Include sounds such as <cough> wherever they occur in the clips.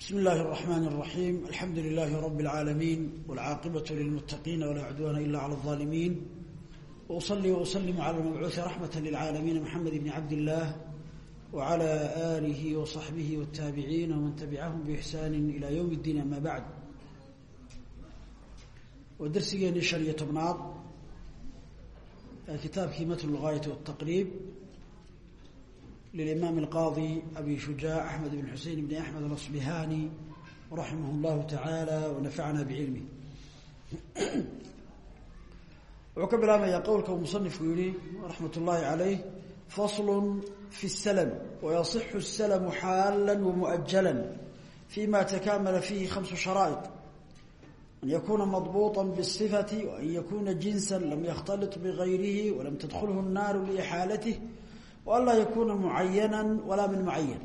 بسم الله الرحمن الرحيم الحمد لله رب العالمين والعاقبة للمتقين ولا عدوان إلا على الظالمين وأصلي وأسلم على المبعوث رحمة للعالمين محمد بن عبد الله وعلى آله وصحبه والتابعين ومن تبعهم بإحسان إلى يوم الدين أما بعد ودرسيين شرية بناط كتاب كيمة الغاية والتقريب للإمام القاضي أبي شجاع أحمد بن حسين بن أحمد الأصبهاني رحمه الله تعالى ونفعنا بعلمه wuxuu ka bilaabmayaa qowlka uu musanifku yihi raxmat ullaahi calayh faslu fi اslm wayasixu اslmu xaala wamuؤjala fima takamala fihi khamsu sharaaئط an yakuna madbuطa bالصifati وan yakuna jinsa lam ykhtaliط bغayrihi walam tadkulhu الnar lإxaalatih وan laa yakuna mucayana walaa min mucayan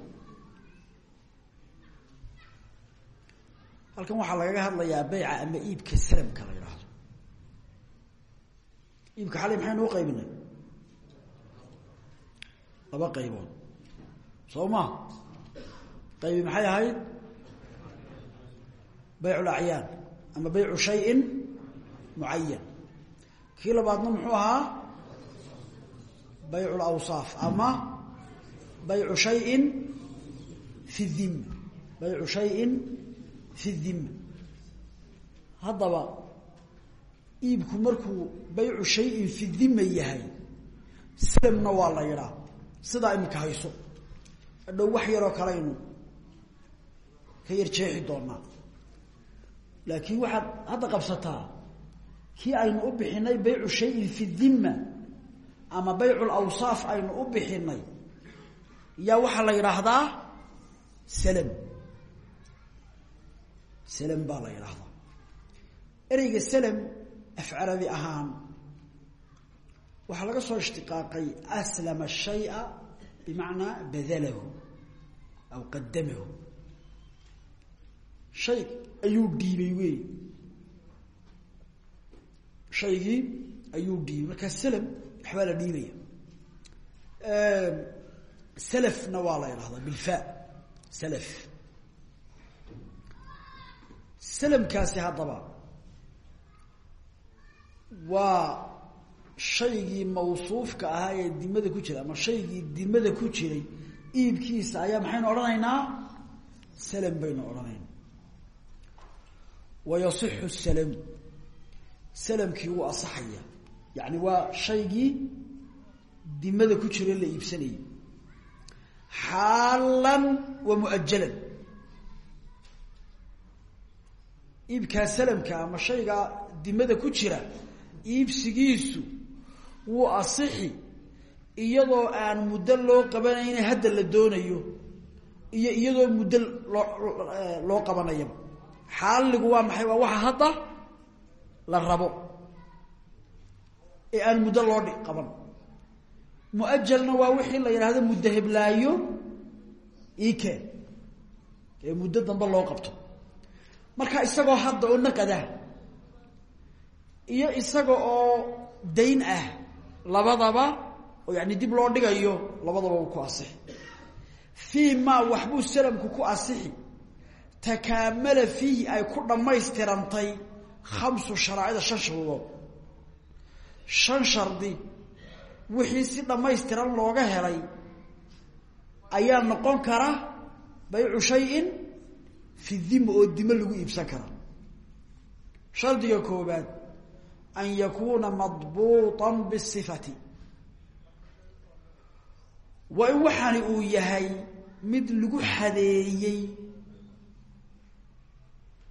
halkan waxaa lagaga hadlayaa beyca ama iibka slmka la yidhaahdo iibka xalay maxaynu u qaybinay? laba qaybood. soo ma qaybi maxay ahayd? bayc lacyaan ama baycu shayin mucayan kii labaadna muxuu ahaa bayc lawsaaf ama baycu shayin fi dhimma baycu shayin fi dhimma haddaba iibku markuu baycu shayin fi dhima yahay slamna waa la yidhaa sidaa imika hayso. Hadhow wax yaroo kale aynu ka yar jeexi doonaa. Laakiin waxaad hadda qabsataa kii aynu u bixinay baycu shayin fi dhima ama baycul awsaaf aynu u bixinay. Yaa waxaa la yidhaahdaa salam salam baa la yidhaahdaa. Ereyga salam af ahaan waxaa laga soo ishtiqaaqay aslama shaya bimacnaa badalahu aw qadamahu shay ayuu dhiibay wey shaygii ayuu dhiibay. Markaa salam waxbaa la dhiibaya. Slfna waa la idhahdaa bilfa slf slmkaasi haddaba waa shaygii mawsuufka ahaa ee dimada ku jira ama shaygii dimada ku jiray iibkiisa ayaa maxaynu odhanaynaa? Slm baynu odhanaynaa. Wayasixu slmu slmkii wuu asaxaya yani waa shaygii dimada ku jira la iibsanayay. Xaalan wa muajalan. Iibkaa slmka ama shaygaa dimada ku jira iibsigiisu wuu asixi iyadoo aan muddo loo qabanayna hadda la doonayo iyo iyadoo muddo loo loo qabanayaba xaaligu waa maxay? Waa waxa hadda la rabo ee aan muddo loo qaban. Muajalna waa wixii la yidhaahdo muddo heblaayo ikeen ee muddo dambe loo qabto. Marka isagoo hadda oo naqadah iyo isaga oo dayn ah labadaba oo yani dib loo dhigayo labadaba uu ku asixi. Fii ma waxbuu salamku ku asixi. Takaamala fiihi ay ku dhammaystirantay khamsu sharaacida shan shardood shan shardi wixii si dhamaystiran looga helay ayaa noqon kara baycu shayin fi dima oo dimo lagu iibsan kara. Shardiga koobaad an yakuuna madbuuطan biاsifati waa in waxaani uu yahay mid lagu xadeeyey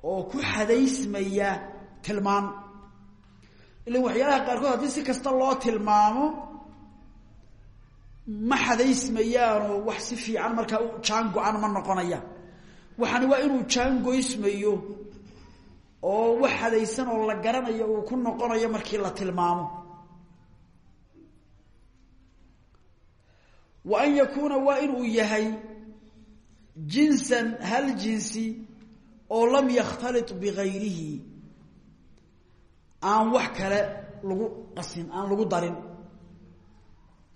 oo ku xadaysmaya tilmaan ilan waxyaalaha qaarkood haddii si kasta loo tilmaamo ma xadaysmayaanoo wax si fiican markaa jaan go-an ma noqonayaan. Waxaani waa inuu jaan goysmayo oo wax xadaysan oo la garanayo uu ku noqonayo markii la tilmaamo. Wa an yakuuna waa inuu yahay jinsan hal jinsi oo lam yakhtaliط bigayrihi aan wax kale lagu qasin aan lagu darin.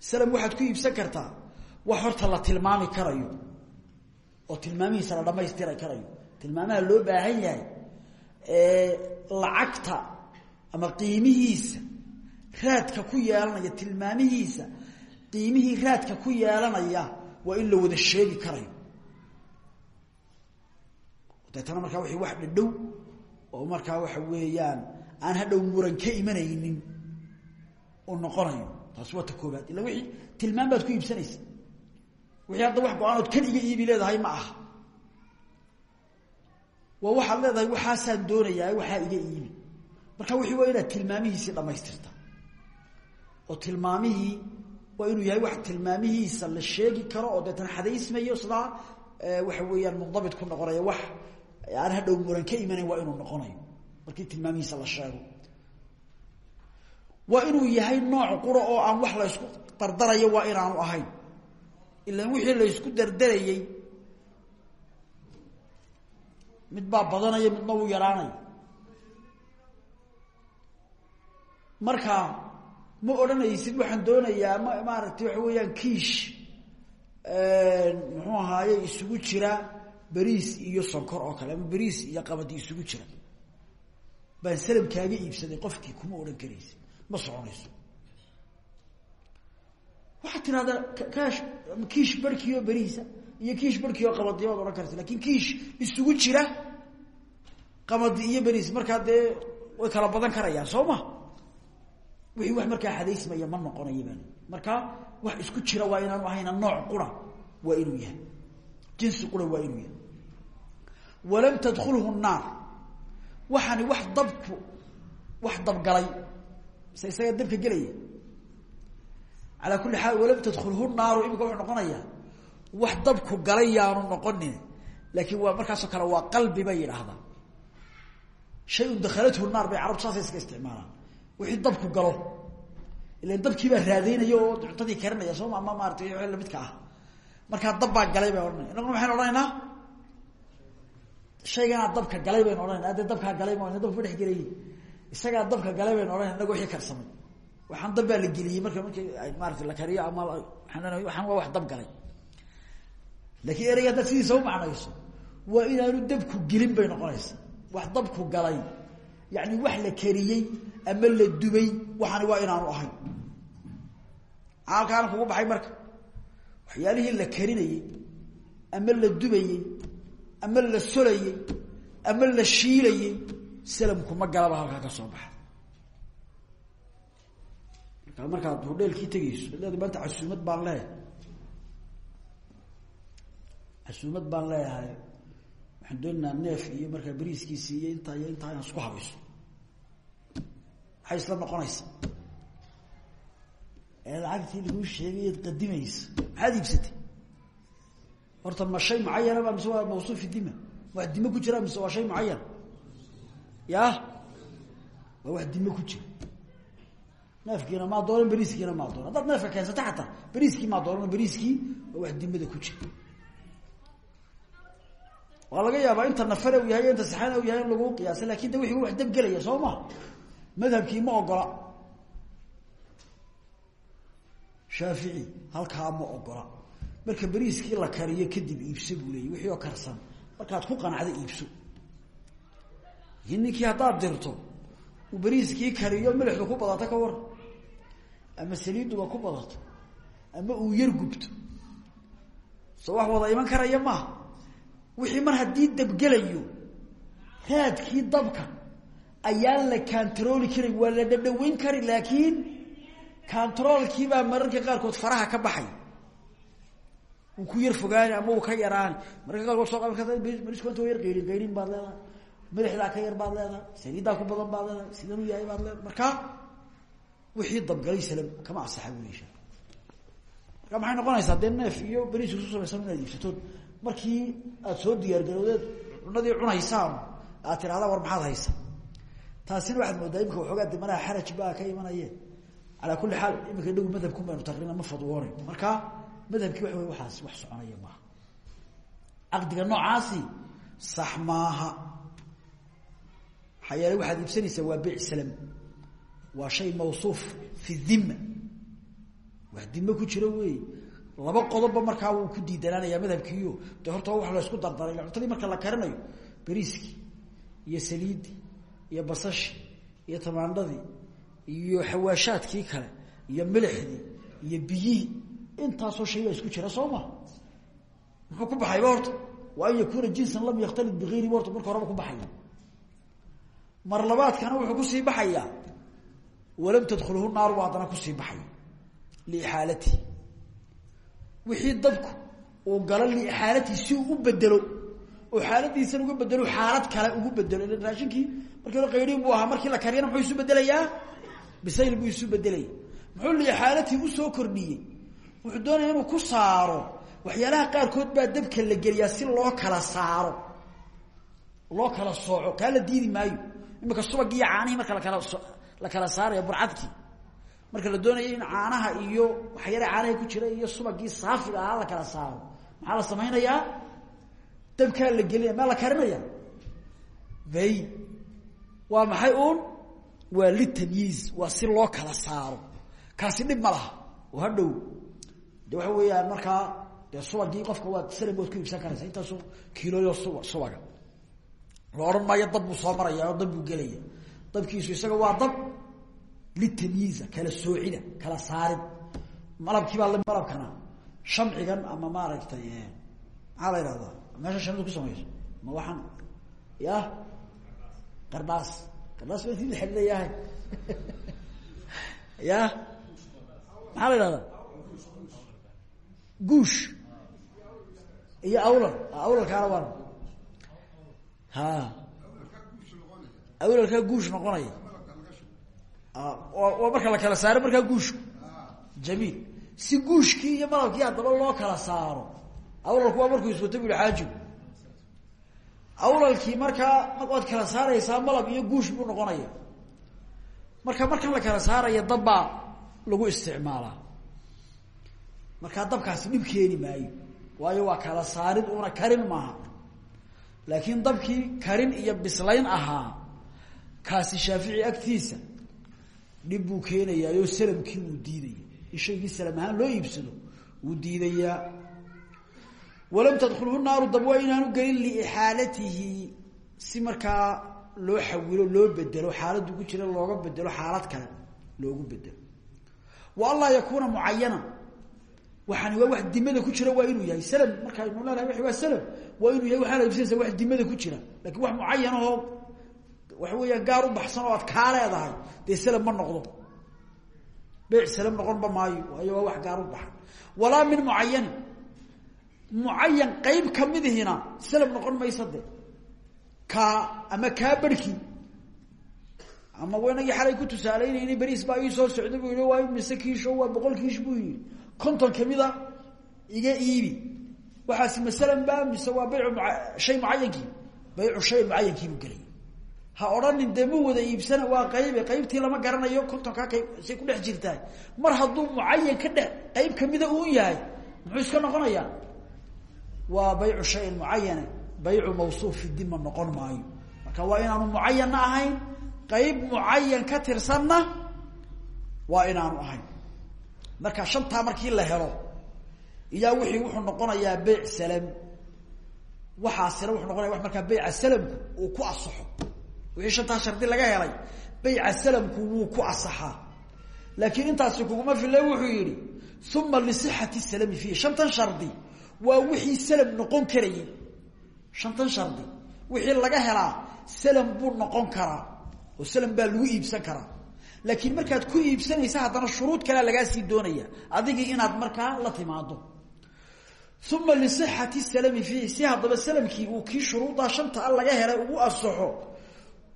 Slm waxaad ku iibsan kartaa. Wax horta la tilmaami karayo. Oo tilmaamihiisa la dhamaystiri karayo. Tilmaamaha loo baahan yahay lacagta ama qiimihiisa raadka ku yeelanaya tilmaamihiisa qiimihii raadka ku yeelanaya waa in la wada sheegi karayo. Deetana markaa wixii wax dhadhow oo markaa waxa weeyaan aan hadhow muran ka imanaynin uu noqonayo. Taasi waa ta koobaad illa wixii tilmaam baad ku iibsanaysa. Wixii hadda wax go'aanood kan iga iibi leedahay ma aha. Waa waxaad leedahay waxaasaan doonayaa waxaa iga iibi. Marka wixii waa inaad tilmaamihiisii dhamaystirta oo tilmaamihii waa inuu yahay wax tilmaamihiisa la sheegi karo oo deetana xadaysmayo sidaa waxa weeyaan mundabit ku noqonaya wax. Aan hadhow muran ka imanayn waa inuu noqonayo markii tilmaamihiisa la sheego. Waa inuu yahay nooc qura oo aan wax laysku dardarayo waa inaanu ahayn. Ilaan wixii laysku dardarayey mid baa badanaya midna wuu yaraanaya marka ma odhanaysid waxaan doonayaa ma maaragtay waxa weeyaan kiish muxuu ahaaye isugu jira beriis iyo sonkor oo kale ama beriis iyo qabadi isugu jira baan salam kaaga iibsaday qofkii kuma odhan karaysid ma soconayso. Waxaad tidhahdaa kaash kiish barhkiioo beriisa iyo kiish barhkii oo qabadi baad odhan karaysa. Lakin kiish isugu jira qabadi iyo beriis markaa dee way kala badan karayaan soo ma? Wixii wax markaa xadaysmaya ma noqonayo baa marka wax isku jira waa inaanu ahayna nooc qura waa inuu yahay. Jinsi qura waa inuu yahay. Walam tadkulhu naar waxaani wax dabku wax dabgalay mise isagaa dabka gelaya alaa kuli xaal walam tadkulhu naaru imika wuxuu noqonayaa wax dabku galay yaanu noqonin laakiin waa markaasoo kale waa qalbi bay yidhaahdaa. Shayun dakhalathu naar bay carabtu saasay iska isticmaalaan. Wixii dabku galo. Ilan dabkii baa raadaynaya oo cuntadii karinaya sooma ama maarata w lamidka ah. Markaa dab galay bay odhanaya. Inaguna maxaynu odhanaynaa shayganaa dabka galay baynu odhanayna adee dabkaa galay ma dabka ma dhex dabka galay baynu odhanayna inaga wixii karsamay. Waxaan dab baa la geliyey marka marki maarata la kariyo ama waxaan waa wax dab galay. Laakiin ereyga haddaad sidiisa u macnayso waa inaanu dabku gelin bay noqonaysa wax dabku galay yani wax la kariyey ama la dubay waxaani waa inaanu ahayn. Halkaana kugu baxay marka. Waxyaalihii la karinayey ama la dubayey ama la solayey ama la shiilayey salamku ma galaba halkaa ka soo baxa. Markaa markaad hodheelkii tegeyso leeda maanta casuumad baan leeyahay. Casuumad baan leeyahay waxaan doonaynaa neef iyo markaa beriiskiisi iyo intaa iyo intaa inaan isku habayso. Maxay isla noqonaysa. Ee lacagtii laguu sheegayaad qadimaysa maxaad iibsatay horta ma shay mucayana ba mise waa mawsuufi dima? Wax dime ku jira mise waa shay mucayan ya? Waa wax dime ku jira. Neefkiina maa doonan beriiskiina maa doonan. Haddaad neefka keensata xataa beriiskii maa doonan beriiskii waa wax dimada ku jira. Waa laga yaabaa inta nafare u yahay inta saxana u yahay lagu qiyaasa laakiin de wixii wax dabgelaya soo ma? Madhabkii ma ogola. Shaafici halkaa ma ogola marka beriiskii la kariyo kadib iibso buu leeyay wixii oo karsan. Markaad ku qanacda iibso. Ninkii haddaad dirto uu beriiskii kariyo milixdu ku badato ka war. Ama saliiduba ku badato. Ama uu yar gubto. Soo wada iman karaya maaha. Wixii mar haddii dabgelayo raadkii dabka ayaan la kantarooli karin waa la dhadhaweyn kari laakiin kantaroolkiibaa mararka qaarkood faraha ka baxay ku yar fogaani ama uu ka yaraani mararka qaarkood yar qayrin qayrin baad leedahay. Madaxdaa ka yar baad leedahay. Saliiddaa ku badan baad leedahay. Sidan u yahay baad leedahay. Marka wixii dabgalay salam kama asaxa buleesha marka maxay noqonaysaa? Dee neef iyo beriis kusu samaysan inaad iibsatood markii aada soo diyaargarowdeed cunadii cunaysaan aad tirahda war maxaad haysa taasina waxaad moodaa imika waxoogaa de manaha xaraj baa ka imanaye. Calaa kulli xaal imika inagu madhabkun baynu tagrina ma fadwoonayn marka madhabkii waxa wey waxaas wax soconaya maaha caqdiga noocaasi sax maaha. Maxaa yeeley waxaad waa beyc salam. Waa shay mawsuuf fi dhima wax dime ku jiro wey laba qodobba markaa wuu ku diidanaanaya madhabkiiyo. De horta wax la isku dardaray. Cuntadii marka la karinayo bariiskii iyo saliiddii iyo basashii iyo tamaandhadii iyo xawaashaadkii kale iyo milixdii iyo biyihii intaasoo shay isku jira soo ma? Ku baxayba horta wa an yakuuna jinsan lam yakhtalid bigayrihi horta marka horeba ku baxaya mar labaadkana wuxuu ku sii baxayaa walam tadkhulhu naaru bu haddana ku sii baxaya liixaalatihi wixii dabku uu galo liixaalatihi si uu bedelo oo xaaladiisan uga bedelo xaalad kale ugu bedelo ila markii hore qayrin buu ahaa markii la kariyana muxuu isu bedelayaa bisayl buu isu bedelaya muxuu liixaalatihi u soo kordhiyey wuxuu doonaya inuu ku saaro. Waxyaalaha qaarkood baa dabka la geliyaa si loo kala saaro. Loo kala sooco kaa diidi maayo. Imika subagiiyo caanihii marka lakala la kala saaraya burcadkii. Marka la doonayo in caanaha iyo waxyaala caanaha ku jira iyo subagii saafiga ahaa la kala saaro. Maxaa la samaynayaa? Dabkaa la gelinaya maa la karinaya bay waa maxay uun? Waa litamyiiz waa si loo kala saaro. Kaasi dhib ma laha. Oo hadhow de waxa weeyaan markaa dee subagii qofka waad sanam waad ku iibsan karaysa intaasu kiilooyo suba subaga. La odhan maayo dab buu soo maraya oo dab gelaya. Dabkiisu isaga waa dab litamyiiza kala soocida kala saarid. Malabkii baa malabkana shamcigan ama maaragtay maxaa la ihahdaa meesha shamida ku samayso? Ma waxaan ya? Qardhaas qardhaas ba inti leeyahay <laughs> ya? Maxaa la guush. Iyo awlal. Awlalkaana waan. Ha. Awlalkaa guush noqonaya. Waa marka la kala saaro markaa guushku jamiil. Si guushkii iyo malabkii haddaba loo kala saaro awlalku waa markuu iswato bui xaajigu awlalkii markaa waad kala saaraysaa malab iyo guush buu noqonaya. Marka markan la kala saaraya dabbaa lagu isticmaalaa markaa dabkaasi dhib keeni maayo waayo waa kala saarid una karin maaha. Laakiin dabkii karin iyo bislayn ahaa kaasi shaafici agtiisa dhib buu keenayaayoo salamkii wuu diidaya in shaygii ahaan loo iibsado wuu diidayaa. Walam tadkulhu naaru dab waa inaanu gelin liixaalatihi si markaa loo xawilo loo bedelo xaaladdu ku jira looga bedelo xaalad kale loogu bedelo wa anlaa yakuuna waxaani waa wax dimada ku jira waa inuu yahay slm markaaynu leenahay waa slm waa inuu yahay waxaana iibsanaysa wax dimada ku jira. Lakin wax mucayan ahoo waxa weeyaan gaar u baxsan oo aad kaa leedahay ma noqdo. Beyc slm noqonba maayo waayo waa wax gaar u baxan. Walaa min mucayanin mucayan qeyb kamidihina slm noqon maysa de kaa ama kaa barhkii ama inagii xalay ku tusaaleynayna beriis baa soo socda bu yihi waa kiisho waa boqol kiish buu yihi konton kamida iga iibi. Waxaasi masalan ba mise waa baycu shay mucayankii baycu shay mucayankiibuu gelay. Ha odhanin dee ma wada iibsana waa qaybe qaybtii lama garanayo kontonkaa qayb say ku dhex jirtaa. Mar hadduu mucayan ka dhe qayb kamida uun yahay muxuu iska noqonayaa? Waa baycu shayin mucayana baycu mawsuuf fi dima noqon maayo. Marka waa inaanu mucayanna ahayn qayb mucayan ka tirsanna waa inaanu ahayn marka shantaa markii la helo iyaa wixii wuxuu noqonayaa beyc salam waxaasina wuxuu noqonaya wa markaa beyca salamku uu ku asaxo. Wixii shantaa shardi laga helay beyca salamku wuu ku asaxaa. Laakiin intaasi kuguma fille wuxuu yihi uma lisixati salami fiihi shantan shardi waa wixii salam noqon karayay. Shantan shardi wixii laga helaa salam buu noqon karaa oo salam baa lagu iibsan karaa laakiin markaad ku iibsanaysa haddana shuruud kalea lagaa sii doonaya. Adigii inaad markaa la timaado uma lisixati salami fiihi si haddaba salamkii uu kii shuruuddaa shanta a laga helay ugu asaxo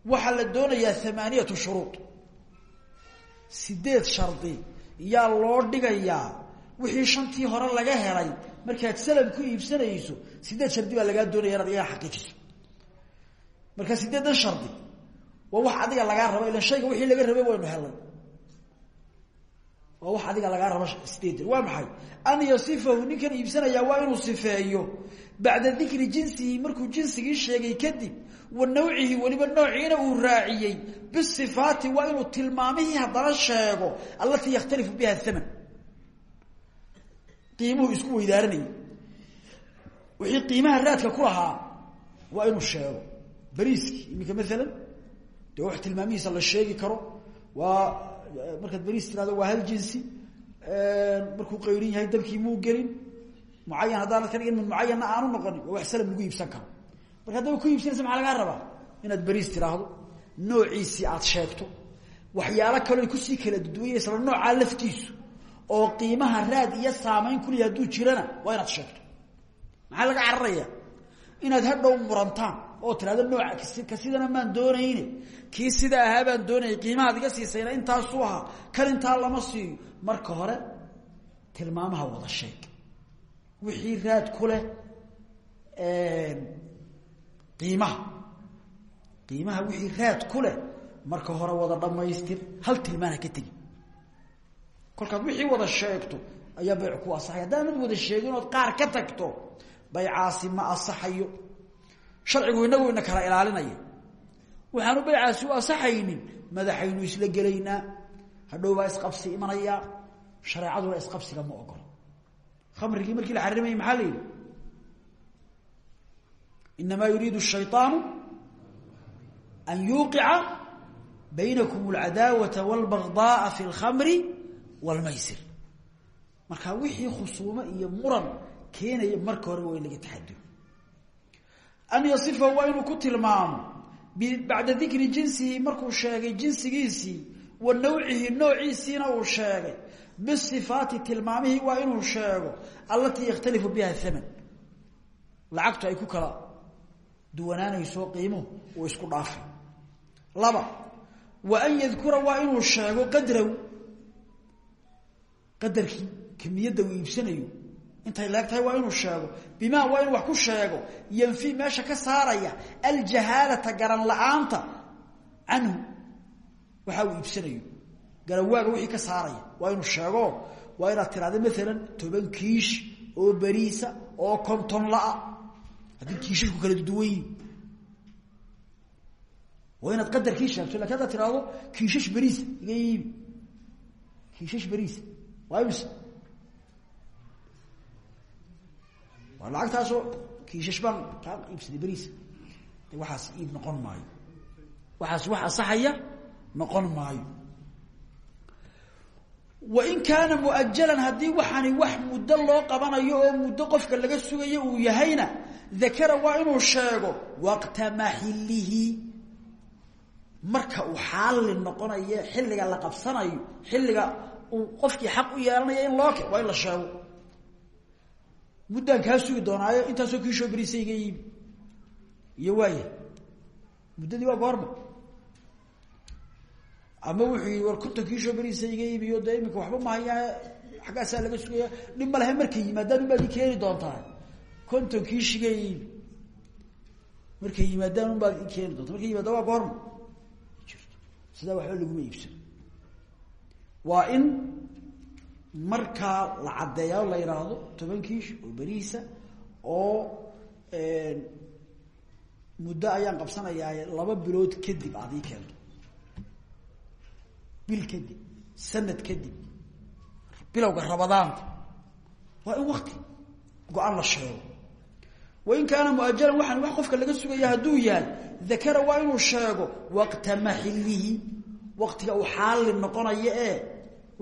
waxaa la doonayaa amaaniyatu shuruud. Sideed shardi yaa loo dhigayaa wixii shantii hore laga helay. Markaad salam ku iibsanayso sideed shardi baa lagaa doonaya inaad iyaga xaqiijiso. Marka sideedan shardi waa wax adiga lagaa rabo ila shayga wixii laga rabay waynu helay waa wax adiga lagaa rabo sideedan waa maxay? An yasifahu ninkan iibsanayaa waa inuu sifeeyo. Bacda dikri jinsihi markuu jinsigii sheegay kadib wa nawcihi weliba noociina uu raaciyey. Bisifaati waa inuu tilmaamihii haddana sheego allatii yakhtalifu biha thaman. Qiimuhu isku weydaaranayay wixii qiimaha raadka ku lahaa waa inuu sheego. Beriiski iminka maalan dee wax tilmaamihiisa la sheegi karo. Waa markaad beriis waa hal jinsi. Markuu qayrin yahay dabkii muu gelin. Mucayan haddaanad ka dhigin mid aanu noqonin. Wax salam lagu iibsan karo. Marka haddaba ku iibsanaysa maxaa lagaa rabaa inaad beriis tiraahdo aad sheegto. Waxyaalo kaloo ku sii kala duduwaya isla noocaa laftiisu. Oo qiimaha raad iyo saamayn kuley hadduu jirana waa inaad sheegto. Maxaa laga cararaya? Inaad hadhow murantaan oo tirahdo nooca ka sidana maan doonayne kii sida ahaa baan doonayay qiimahaad iga siisayna intaasuu ahaa. Kan intaa lama siiyo. Marka hore tilmaamaha wada sheeg. Wixii raad ku leh qiimaha. Qiimaha wixii raad ku leh marka hore wada dhamaystir hal tilmaana ka tegi. Kolkaad wixii wada sheegto ayaa bayc ku asaxay. Haddaanad wada sheegin qaar ka tagto baycaasi ma asaxayo. Sharcigu inagu ina kala ilaalinaya waxaanu baycaasi u asaxaynin madaxaynu isla gelaynaa hadhow baa isqabsi imanaya shareecaduna isqabsiga ma ogola kamrigii markii la xaririmaya maxaa la yidhi? Inamaa yuriidu shayaanu an yuuqica baynakum alcadaawata walbagdaaa fi lkamri wlmaysir marka wixii khusuumo iyo muran keenaya marka horeba waa laga taxadur an yaifa waa inuu ku tilmaamo bacda dikri jinsihi markuu sheegay jinsigiisii wa nawcihi noociisiina uu sheegay. Bisifaati tilmaamihii waa inuu sheego allatii yakhtalifu biha aman lacagtu ay ku kala duwanaanayso qiimuhu uu isku dhaafay. Laba wa an yadkura waa inuu sheego qadraw qadarkii kamiyadda uu intay leeg tahay waa inuu sheego. Bimaa waa inuu wax ku sheego. Yanfi meesha ka saaraya aljahaalata garan la'aanta waxa uu iibsanayo. Garawaaga wixii ka saaraya. Waa inuu sheego. Waa inaad tirahda maalan toban kiish oo beriisa oo konton la-a. Haddii kiishashku kala duwan waa inaad qadarkii sheegto. Lakin haddaad tirahdo kiishash beriisa iga iibi kiishash waa imse waa lacagtaasoo kiishash baan kaa iibsaday beriisa waxaas iib noqon maayo. Waxaas wax asaxaya noqon maayo. Wain kaana muajalan haddii waxaani wax muddo loo qabanayo oo muddo qofka laga sugayo uu yahayna dakara waa inuu sheego waqta maxilihi marka uu xaalli noqonayo xilliga la qabsanayo xilliga uu qofkii xaq u yeelanayo in loo waa in la sheego muddaan kaa sugi doonaayo intaasoo kiishoo beriisa iga iibi iyo waaya muddadii waa goorma. Ama wuxuu yii war konton kiishoo beriisa iga iibiyo dee iminka waxba mahayaa xaggaasaa laga sugaya dhib ma lehe markay yimaadaan unbaad i keeni doontaa. Konton kiishiga iibi markay yimaadaan unbaad i keeni doonta markay yimaadaan waa goorma. Sidaa waxba laguma iibsano waa in markaa la caddeeya la yidhaahdo toban kiish oo beriisa oo muddo ayaan qabsanayaa laba bilood kadib aad ii keento bil kadib sanad kadib. Bilowga rabadaanta waa in wakti go'aan la sheego. Wain kaana muajalan waxaan wax qofka laga sugaya hadduu yahay dakara waa inuu sheego waqta maxilihi waqtiga uu xaalli noqonayo ee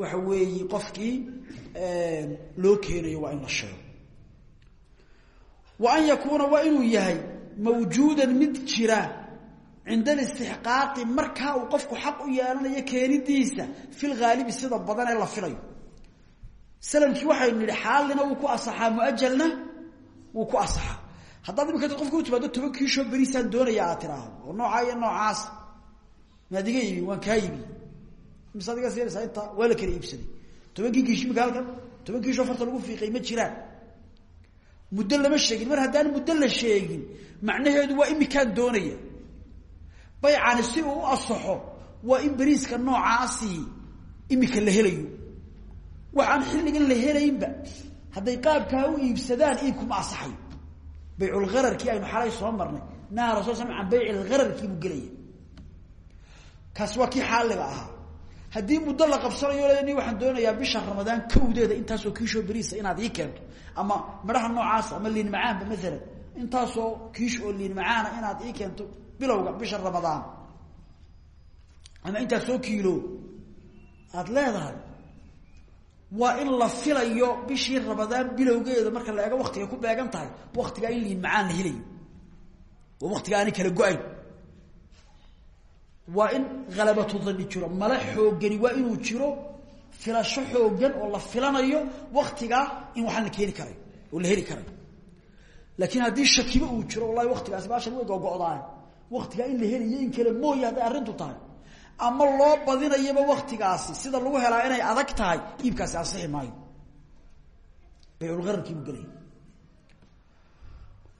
waxa weeyi qofkii loo keenayo waa in la sheego. Wa an yakuuna waa inuu yahay mawjuudan mid jira cinda alistixqaaqi markaa uu qofku xaq u yeelanayo keenidiisa fi lhaalibi sida badan ee la filayo. Salamkii waxaynu nidhi xaalina wuu ku asaxaa muajalna wuu ku asaxaa. Haddaad imika qofka u timaado toban kiishoo beriisaan doonaya aad iyo noocaas. Maad iga iibin waan mise adiga siinaysaa intaa waa la iibsaday. Tobankii kiish imika halkan? Toban kiishoo farta lagu fiiqay ma jiraan. Muddo lama sheegin. Mar haddaan muddo la sheegin macnaheedu waa imikaan doonaya. Baycani si uu u asaxo waa in beriiska noocaasi imika la helayo. Waxaan xilligan la helaynba. Hadday qaabkaa u iibsadaan iibkuma asaxayo bayculgararkii aynu xalay soo marnay. Naha rasul sl an bayc lgararkii buu gelaya kaasi waa kii xaaliga ahaa haddii muddo la qabsanayo ni waxaan doonayaa bisha ramadaan kowdeeda intaasoo kiishoo beriisa inaad ii keento. Ama midhaha noocaasa ama liin macaanba maalan intaasoo kiish oo liin macaana inaad ii keento bilowga bisha ramadaan. Ama intaas soo kiilo. Aada leedahay waa in la filayo bishii ramadaan bilowgeeda marka la eego ku beegan tahay waktigaa in liin macaan la helayo oo waktiga kala go'ayn waa in halabatu dani jiro. Mala xoogani waa inuu jiro filasho xoogan oo la filanayo waktigaa in waxaan la keeni karayo oo la heli karayo laakiin haddii shakiba uu jiro wallahi waktigaasi baashan way gogo-daan. Waktigaa in la helayo in kale mooye hadday tahay. Ama loo badinayaba waktigaasi sida lagu helaa inay adag tahay iibkaasi ansixi maayo. Bayculgararkiibuu gelaya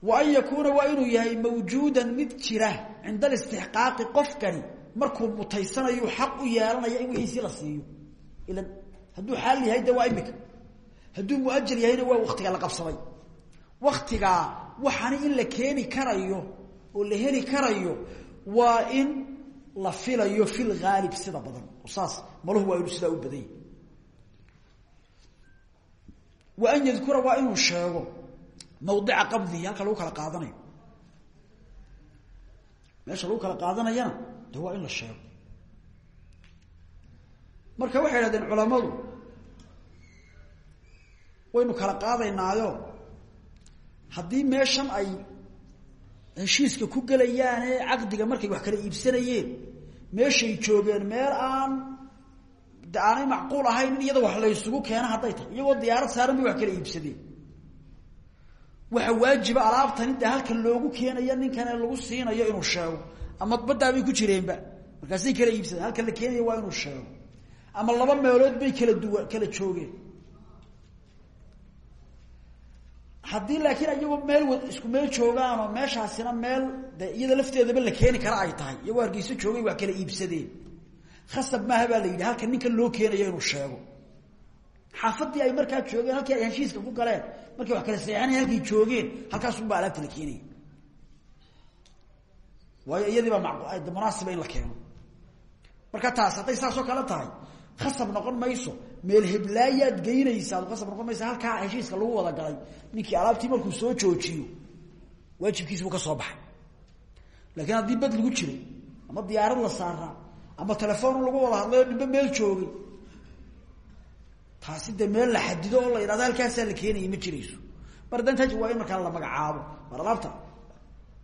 wa an yakuuna waa inuu yahay mawjuudan mid jira cinda alistixqaaqi qofkani markuu mutaysanayu xaq u yeelanaya in wixiisii la siiyo. Ilan hadduu xaal yahay de waa imika. Hadduu muajal yahayna waa waktiga la qabsaday waktigaa waxaani in la keeni karayo oo la heli karayo waa in la filayo fi laalib sida badan. Oo saas maluhu waa inuu sidaa u badanya wa an yadkura waa inuu sheego mawdica qabdihi lagu kala qaadanayo. Meesha lagu kala qaadanayana de waa in la sheego. Marka waxay idhahdeen culamadu waynu kala qaadaynaayo. Haddii meeshan ay heshiiska ku gelayaan ee caqdiga markay wax kala iibsanayeen meeshay joogeen meel aan de aanay macquul ahayn in iyada wax laysugu keena hadday tahay iyagoo diyaarad saaran bay wax kala iibsadeen. Waxa waajiba alaabtani dee halka loogu keenayo ninkane lagu siinayo inuu sheego ama baddaabay ku jireenba. Markaasay kala iibsadeen halka la keenayo waa inuu sheego. Ama laba meelood bay kala duwa kala joogeen. Haddii laakiin iyagoo meel isku meel joogaanoo meeshaasina meel iyada lafteedaba la keeni kara ay tahay. Iyagoo hargeyso joogay waa kala iibsadeen. Khasab maaha baa la halka ninkan loo keenayo inuu sheego. Xaafadii ay markaa joogeen halkii ay heshiiska ku galeen markay wax kala seexanay halkay joogeen halkaasunbaa alaabta la keenaya waayo iyadiibaa munaasiba in la keeno. Marka taas hadday saasoo kale tahay khasab noqon mayso meel heblaayaad geynaysaa khasab noqon mayso halkaa heshiiska lagu wada galay ninkii alaabtii markuu soo joojiyo waajibkiisibuu ka soo baxay. Laakiin haddii bad lagu jiray ama diyaarad la saaraa ama telefoon lagu wada hadlayo nimbe meel joogay taasi de meel la xadido oo la yidhahdo halkaasaa la keenaya ma jirayso. Mar waa in markaa la magacaabo. Mar alaabta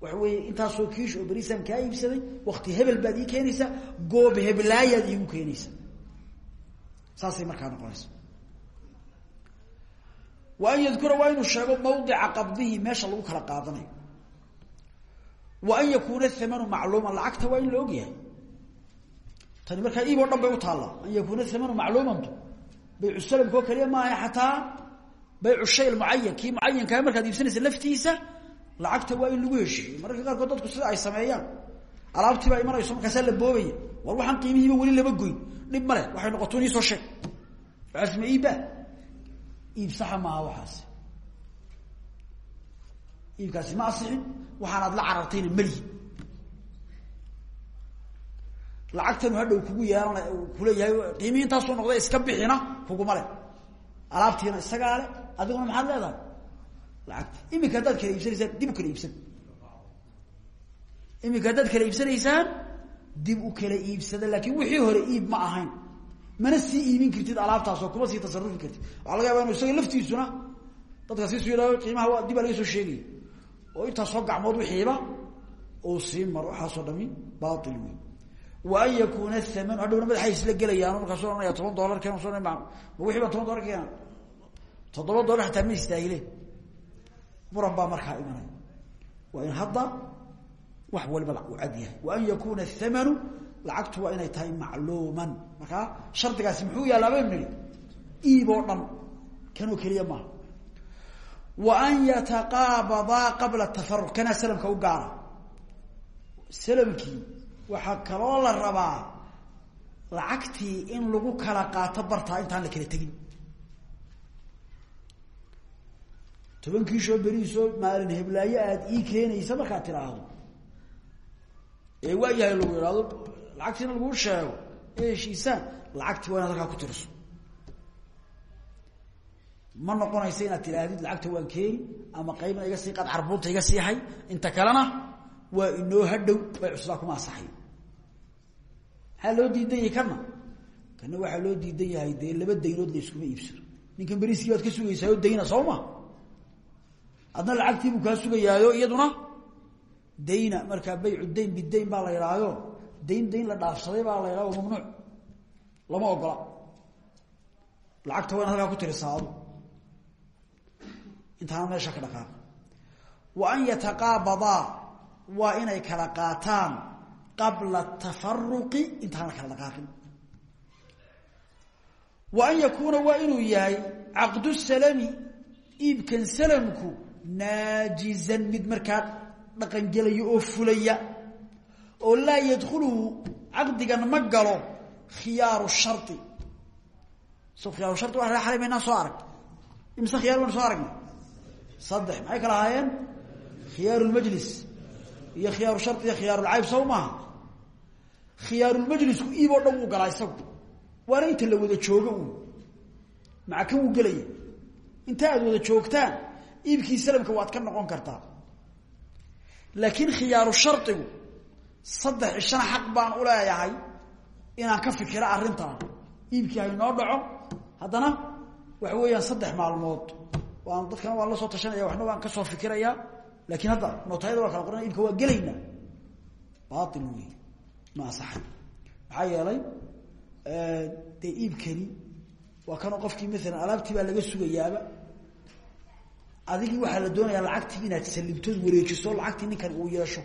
waxa weeye intaasoo kiish oo berisaan kaa iibsaday wakti hebel baad ii keenaysaa goob heblaayaad iigu keenaysa saasay markaa noqonaysa wa an yadkura waa inuu sheego mawdica qabdihi meesha lagu kala qaadanayo wa an yakuuna thamanu macluuman lacagta waa in la og yahay. Tani markaa iib oo dhan bay u taallaa. An yakuuna thamanu macluumantu baycu salamka oo kaliya maaha lacagta waa in lagu heshiiyo mararka qaarkood dadku sida ay sameeyaan. Alaabtii baa imanayso markaasaa la boobaya war waxaan qiimihiiba weli lama goyn. Dhib male waxay noqoto in sheeg. Waxaas ma iibba iib saxa maaha waxaasi. Iibkaasi ma asixin waxaanaad la carartayna melihi lacagtanu hadhow kugu yeelana kuleeyahay qiimihii intaasuu noqda iska bixina kuguma le alaabtiina isagaa le adiguna maxaad leedahay lacagti iminka haddaad kala iibsanaysaan dib u kala iibsan. Iminka haddaad kala iibsanaysaan dib u kala iibsada. Laakiin wixii hore iib ma ahayn. Mana sii iibin kartid alaabtaasoo kuma sii tasarufi kartid. Waxaa laga yaba inu isaga laftiisuna dadka siisu yidhahdo qiimaha waa dibaa laga soo sheegaya. Oo intaasoo gacmood wixiiba uu sii maro waxaasoo dhami baail wey wa an yakuuna thamanu hadhowna madaxay isla gelayaan markaasu ohanaya toban dolar keen so ma wixii baan toban dolar keena toddoba dolar hataa ma istaahileen muran baa markaa imanaya waa in hadda wax waliba u cad yahay. Wa an yakuuna thamanu lacagtu waa inay tahay macluuman. Markaa shardigaasi muxuu yaallaa baynu nihi iib oo dhan kanoo keliya maaha wa an yataqaabadaa qabla tafaruq kanaa salamka u gaara? Salamkii waxaa kaloo la rabaa in lagu kala qaato bartaa intaan la kala toban kiishoo beriisoo maalin heblaayo aada ii keenaysa markaad tidhaahdo ee waa yahay lagu ihahdo lacagtiina laguu sheego ee heshiisaan lacagtii waa inaad halkaa ku tiriso ma noqonaysa inaad tidhaahdid lacagta waan keeni ama qaybna iga sii qad carbuunta iga sii hay inta kalena waa inoo hadhow baycu sidaa kuma asaxayo maxaa loo diidan yahay kana? Kana waxaa loo diidan yahay dee laba daynood la iskuma iibsano ninkan beriskii baad ka sugaysaa oo dayna soo ma adna lacagtiibuu kaa sugayaayo iyaduna? Dayna markaa baycu dayn bidayn baa la idhaayo dayn dayn la dhaafsaday baa la idhaha waa mamnuuc. Lama ogola. Lacagta waa in ku tirisaado intaana meesha ka dhaqaaq wa an yataqaabadaa waa inay kala qaataan qabla tafaruqi intaana kala dhaqaaqin. Wa an yakuuna waa inuu yahay caqdu salami iibkan salamku naajizan mid markaa dhaqangelaya oo fulaya oo laa yadkhuluhu caqdigan ma galo khiyaaru shari so khiyaaru shari waa xalay maynaan soo arag. Imise khiyaar baynu soo aragnay saddex maxay kala ahaayeen? Khiyaaru lmajlis iyo khiyaaru shari iyo khiyaarulcayb sow maaha khiyaarulmajlisku iib oo dhan wuu galaa isagu. Waana inta aad wada joogtaan iibkii salamka waad ka noqon kartaa. Laakiin khiyaaru shardigu saddex ishana xaq baan u leeyahay inaan ka fikiro arrintan. Iibkii haynoo dhaco haddana waxa weeyaan saddex maalmood. Waan dadkana waan la soo tashanaya waxna waan ka soo fikirayaa. Laakiin hadda nootayada waa kala qorana iibka waa gelaynaa baail wey ma asaxay maxaa yeelay dee iibkani waa kanoo qofkii maalan alaabtii baa laga sugayaaba adigii waxaa la doonayaa lacagtii inaad salimtood wareejiso lacagtii ninkan uu yeesho.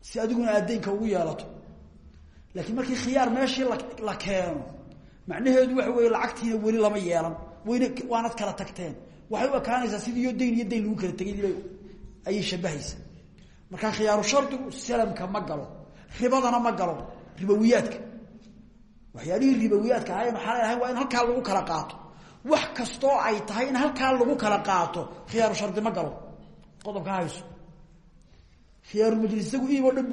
Si adiguna aad deynka ugu yeelato. Laakiin markii khiyaar meeshii la la keeno macnaheedu waxa weeye lacagtiina weli lama yeelan. Wayna waanad kala tagteen. Waxay u ekaanaysaa sidiiyo dayn iyo dayn lagu kala tegay ayay shabahaysaa. Markaa khiyaaru shardigu salamka ma ribadana ma galo. Ribawiyaadka. Waxyaalihii ribawiyaadka ahayn waxaa leedahay waa in halkaa lagu kala qaato wax kastoo ay tahay in halkaa lagu kala qaato khiyaaru shardi ma galo. Qodobka hayso. Khiyaaru majlis isagu iib oo dhan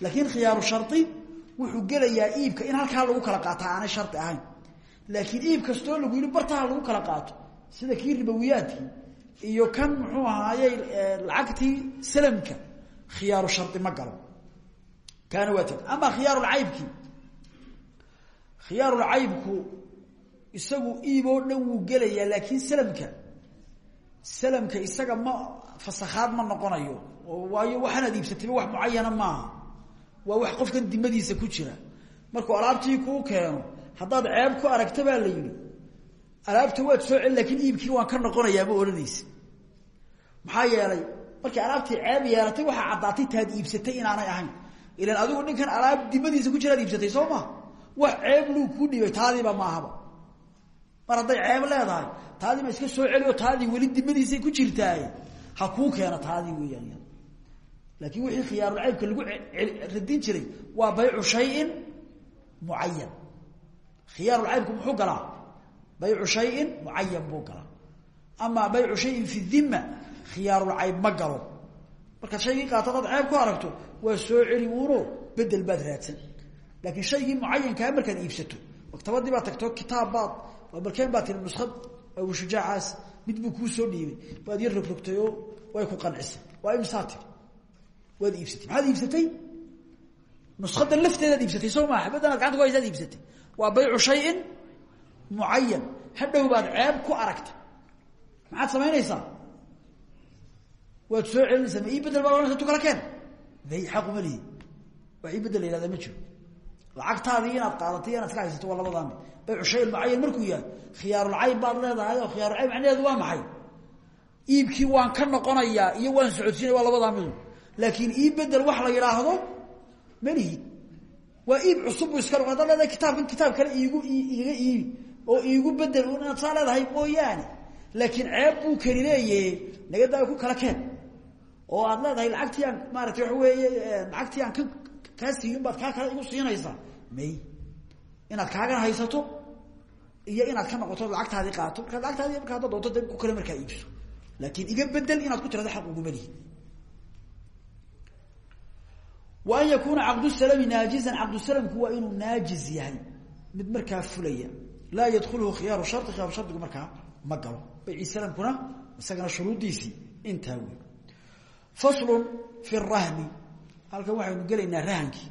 laakiin khiyaaru shari wuxuu gelayaa iibka in halkaa lagu kala qaato aanay shari ahayn. Laakiin iib kastoo lagu yihi bartaha lagu kala qaato. Sida kii ribawiyaadkii iyo kan muxuu ahaayey lacagtii salamka khiyaaru shari ma galo. Kaana waa teg ama khiyaarulcaybkii khiyaarulcaybku isagu iib oo dhan wuu gelayaa laakiin salamka salamka isaga ma fasakhaad ma noqonayo. Waayo waxaanaad iibsatayba wax mucayana maaha. Waa wax qofkan dimadiisa ku jira. Markuu alaabtii kuu keeno haddaad ceeb ku aragta baa la yidhi. Alaabta waad soo celi lakiin iibkii waan ka noqonayaa ma odhanaysa maxaa yeelay markay alaabtii ceeb yeelatay waxaa caddaatay taad iibsatay inaanay ahayn. Ilan adigu ninkan alaab dimadiisa ku jiraad iibsatay soo ma? Wax ceeb luu kuu dhibay taadiiba maahaba mar hadday ceeb leedahay taadii ma iska soo celi oo taadii weli dimadiisay ku jirtaay ha kuu keeno taadii weeyaan laakiin wixii khiyaarulcaybka lagu radin jiray waa baycu shayin mucayan khiyaarulcaybku muxuu galaa? Baycu shayin mucayan buu galaa. Amaa baycu shayin fi dhima khiyaarulcayb ma galo. Markaad shaygii qaato adaad ceeb ku aragto waa soo celi uuno bedel baad raadsan. Laakiin shaygii mucayankaa markaad iibsato maktabadii baad tagto kitaab baad barkeen baa tiri nusad abushujaacaas mid buu kuu soo dhiibay. Waad yar rogrogtay way ku qancisay waa imsaa tiri waad iibsatay. Maxaad iibsatay? Nuskadan lafteedaad iibsatay soo maa xabaddan ad gacanta ku haysaad iibsatay. Waa baycu shayin mucayan hadhow baad ceeb ku aragtay. Maxaad samaynaysaa? Waad soo celinaysaa. Ma ii bedel baad ohanaysa tu kala keen? May xaquma lihi wax ii bedel la ma jiro. Lacagtaadii inaad qaadatay inaad iska haysato waa labadaami baycu shayin mucayan markuu yahay khiyaarulcayb baad leedahay oo khiyaarulcayb macnaheedu waa maxay? Iibkii waan ka noqonayaa iyo waan socodsiinaya waa labadaa midu laakiin ii bedel wax la yidhaahdo malihi waa iib cusub buu iska noqon hadaad leedahay kitaabkan kitaab kale iigu igaga iibi oo iigu bedel inaad saa leedahay laakiin ceeb buu kani leeyahe ku kala keen. Oo aad leedahay lacagtii aan maarata waxa weeye lacagtii aan ka kaa baad kaa kale igu siinaysaa may. Inaad kaagana haysato iyo inaad ka noqoto lacagtaadii qaato. Markaad lacagtaadii marka hadda doonto de ku kale markaa iibso laakiin iga bedel inaad ku tirado xaq uguma lihi wa an yakuuna caqdusalami naajizan caqdusalamku waa inuu naajiz yahay. Mid markaa fulaya. Laa yadkhuluhu khiyaaru shari khiyaaru shardigu markaa ma galo. Bayci salamkuna isagana shuruuddiisii intaa wey faslun fi rahmi. Halkan waxaynu gelaynaa rahankii.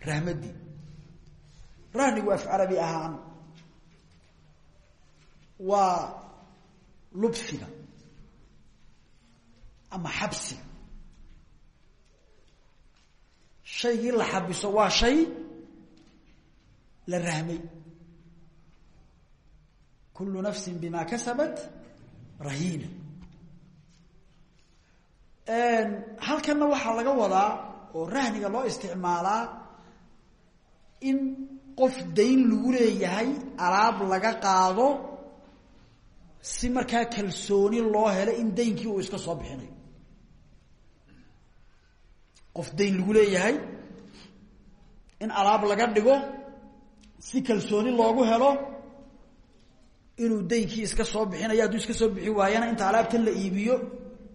Rahmadii. Rahnigu af carabi ahaan waa lubsiga ama xabsiga. Shaygii la xabiso waa shay la rahmay. Kulu nafsi bima kasabat rahiina. Halkanna waxaa laga wadaa oo rahniga loo isticmaalaa in qof dayn lagu leeyahay alaab laga qaado si markaa kalsooni loo helo in daynkii uu iska soo bixinayo qof dayn lagu leeyahay in alaab laga dhigo si kalsooni loogu helo inuu daynkii iska soo bixinayo hadduu iska soo bixi waayana inta alaabtan la iibiyo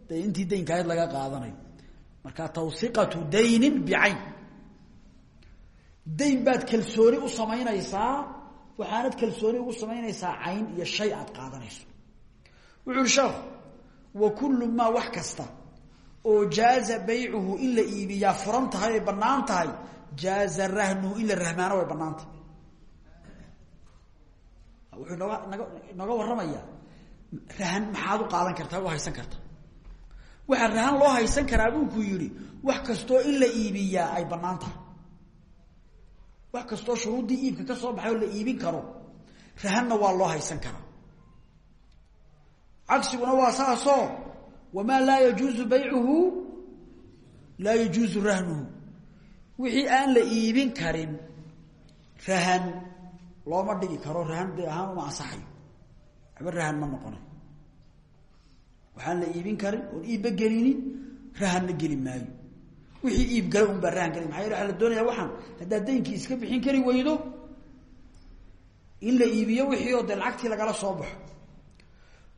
dee intii daynka ahayd laga qaadanayo marka tawsiqatu daynin bicayn dayn baad kalsooni u samaynaysaa waxaanad kalsooni ugu samaynaysaa cayn iyo shay aad qaadanayso wuxu uhi sheekhu wa kullu maa wax kasta oo jaaza baycuhu in la iibiyaa furan tahay ay bannaan tahay jaaza rahnuhu in la rahmaano way bannaan tahay. Wuxuu nooga naga inooga warramayaa rahan maxaad u qaadan kartaa u haysan karta waxaa rahan loo haysan karaa buu wax kastoo in la iibiyaa ay bannaan tahay. Wax kastoo shuruuddii iibka ka soo baxay la iibin karo rahanna waa loo haysan karaa cagsiguna waa saasoo wamaa laa yajuuzu baycuhu laa yajuuzu rahnuhu wixii aan la iibin karin rahan looma dhigi karo. Rahan de ahaan uma ansaxayo. Waxba rahan ma noqonayo waxaan la iibin karin oon iibba gelinin rahanna geli maayo. Wixii iib gala un baa rahan geli maxa yele waaa la doonaya waxaan haddaad daynkii iska bixin kari weydo in la iibiyo wixii oo dee lacagtii lagala soo baxo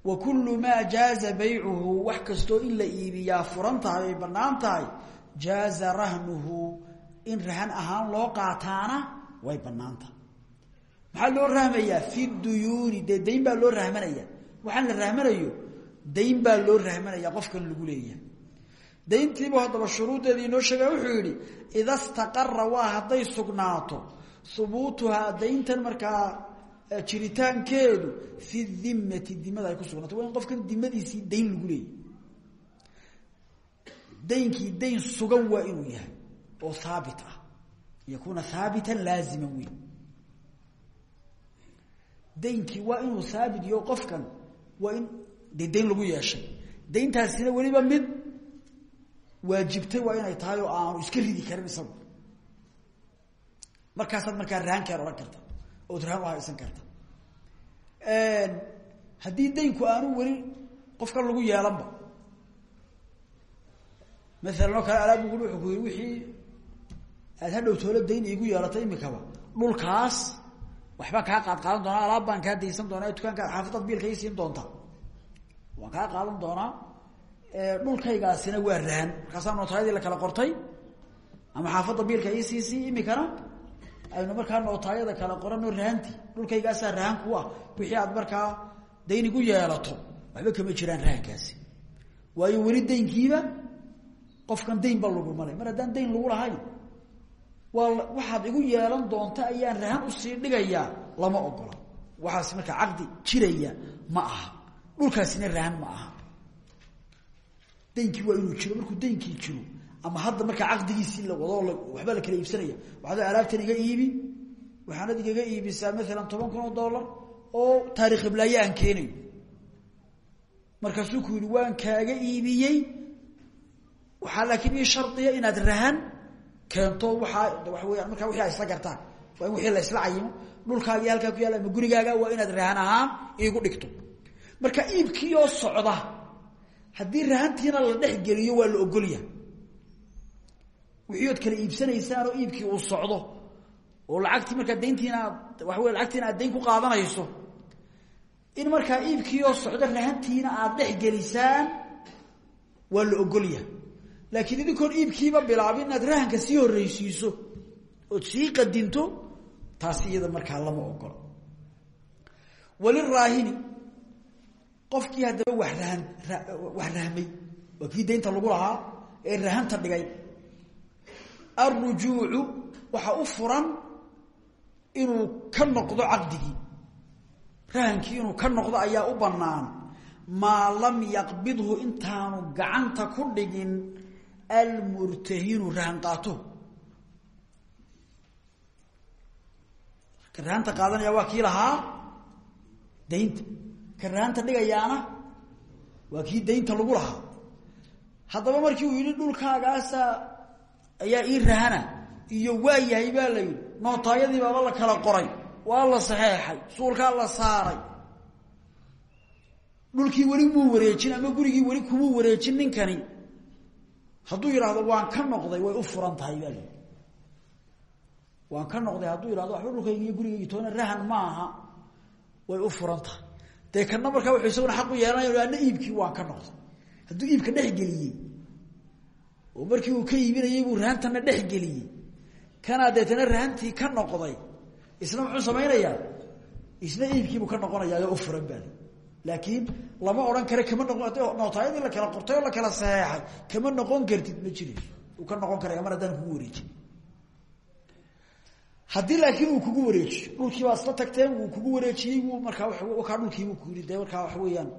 wa kullu maa jaaza baycuhu wax kastoo in la iibiyaa furan tahay ay bannaan tahay jaaza rahnuhu in rahan ahaan loo qaataana way bannaan tahay. Maxaa loo rahmayaa? Fi duyuuni dee dayn baa loo rahmanaya waxaan la rahmanayo dayn baa loo rahmanaya qofkan lagu leeyahay. Dayntiibu haddaba shuruuddeedii inoo sheega sugnaato hubuutuhaa markaa jiritaankeedu fi dimati dimada ay ku sugnaato waa in qofkan dimadiisii dayn lagu leeyahy daynkii dayn sugan waa inuu yahay oo haabit ah. Yakuuna haabitan laaziman wey daynkii waa inuu haabit yaho qofkan waa in dee dayn lagu yeeshay. Dayntaasina weliba mid waajibtay waa inay tahay oo aanu iska ridi karin isagu. Markaasaad markaa rahankeed odhan karta ood rahan u haysan karta. Haddii daynku aanu weli qofkan lagu yeelanba. Maalan oo kale alaab ugui wuxuu ku yihi wixii aad hadhow toolo dayn iigu yeelatay imikaba dhulkaas waxbaan kaa qaad qaadan doonaa alaab baan kaa daysan doonaa dukaanka xaafadaad biilka ii siin doontaa. Waan kaa qaadan doonaa dhulkaygaasina waa rahan markaasaa nootaayadii la kala qortay ama xaafadda biilka ii siisii imikana aynu markaa nootaayada kala qorano rahanti dhulkaygaasaa rahan ku ah. Wixii aad markaa dayn igu yeelato waxba kama jiraan rahankaasi waayo weli daynkiiba qofkan daynba laguma le mar haddaan dayn lagu lahayn waa waxaad igu yeelan doonta ayaan rahan u sii dhigayaa lama ogola. Waxaas markaa caqdi jiraya ma aha. Dhulkaasina rahan ma aha. Daynkii waa inuu jiro markuu daynkii jiro ama hadda markaa caqdigiisii la wado waxbaa la kala iibsanaya. Waxaad alaabtan iga iibi waxaanad igaga iibisaa maalan toban kun oo dollar oo taarikh iblaaye aan keenayo markaasuu waan kaaga iibiyey. Waxaa laakiin ii shardiya inaad rahan keento waaa waxa weyaan markaa ay isla gartaan. Waa in la isla cayimo. Dhulkaagii halkaa ku yaalla gurigaaga waa inaad rahan ahaan iigu dhigto. Marka iibkii socda haddii rahantiina la dhex geliyo waa la ogolya wixii ood kala iibsanaysaan oo iibkii uu socdo. Oo lacagtii markaa dayntiina aad waxa wey lacagtiina dayn ku qaadanayso. In markaa iibkii oo socdo rahantiina aad dhex gelisaan waa la ogolya laakiin idinkoon iibkiiba bilaabin inaad rahanka sii horreysiiso ood sii qadinto taasi iyada markaa lama ogolo waliraahini qofkii haddaba wax rahan wax rahmay waa kii daynta lagu lahaa ee rahanta dhigay alrujuucu waxaa u furan inuu ka noqdo caqdigii. Rahankii inuu ka noqdo ayaa u banaan maa lam yaqbidhu intaanu gacanta ku dhigin almurtahinu rahan qaatuhu ka rahanta qaadanaya waa kii lahaa daynta. Ka rahanta dhigayaana waa kii daynta lagu lahaa. Haddaba markii uu yidhi dhulkaagaasa ayaa ii rahana iyo waa yahay baa la yidhi nootaayadii baaba la kala qoray waa la saxeexay suulkaa la saaray. Dhulkii weli muu wareejin ama gurigii weli kumuu wareejin ninkani? Hadduu yidhaahdo waan ka noqday way u furan tahay baa la waan ka noqday hadduu yidhahdo waxba dhulkayga iyo gurigaygi toona rahan ma aha way u furan tahay. Dee kana markaa wuxuu isaguna xaq u yeelanaya ana iibkii waan ka noqday. Hadduu iibka dhexgeliyey oo markii uu ka iibinayey buu rahantana dhexgeliyey kanaa deetana rahantii ka noqday. Isna muxuu samaynayaa. Isna iibkiibuu ka noqonayaa u furan baa laakiin lama odhan kare kama noqon nootaayadii la kala qortay oo la kala saxeexay kama noqon kartid ma jirayso uu ka noqon karaya mar haddaan kugu wareejin haddii laakiin uu kugu wareejiyo dhulkii baa isla tagteen wuu kugu wareejiyey wuu markaa kaa dhulkiibuu ku yii de markaa waxa weeyaan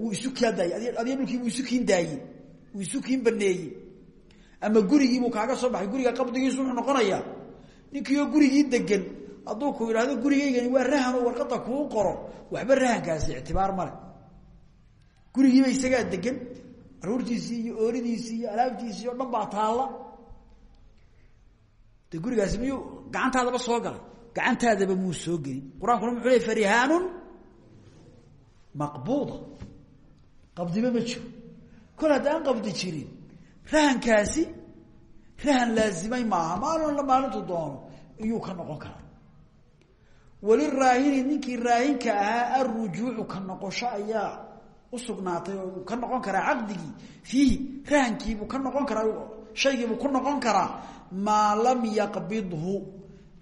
wuu isu kaa daayey adiga dhulkii wuu isu kiin daayey wuu isu kiin baneeyey ama gurigiibuu kaaga soo baxay. Guriga qabdigiisu wuxuu noqonayaa ninkiioo gurigii degan hadduu ku yidhahdo gurigaygani waa rahanoo warqada kuu qoro. Waxba rahankaasi ictibaar male gurigiiba isagaa degan caruurtiisii iyo ooridiisii iyo alaabtiisii oo dhan baa taalla. De gurigaasi miyuu gacantaadaba soo galay? Gacantaadaba muu soo gelin. Qur'aankuna muxuu farihaanun maqbuuda. Qabdiba ma jiro. Kol haddaan qabdi jirin rahankaasi rahan laazimay maaha. Maalin maalintu doono iyuu ka noqon karaa. Waliraahini ninkii raahinka ahaa alrujuucu ka noqosho ayaa usugnaatay oo ka noqon karaa caqdigii. Fiihi rahankiibuu ka noqon karaa shaygiibuu ku noqon karaa. Maa lam yaqbidhu.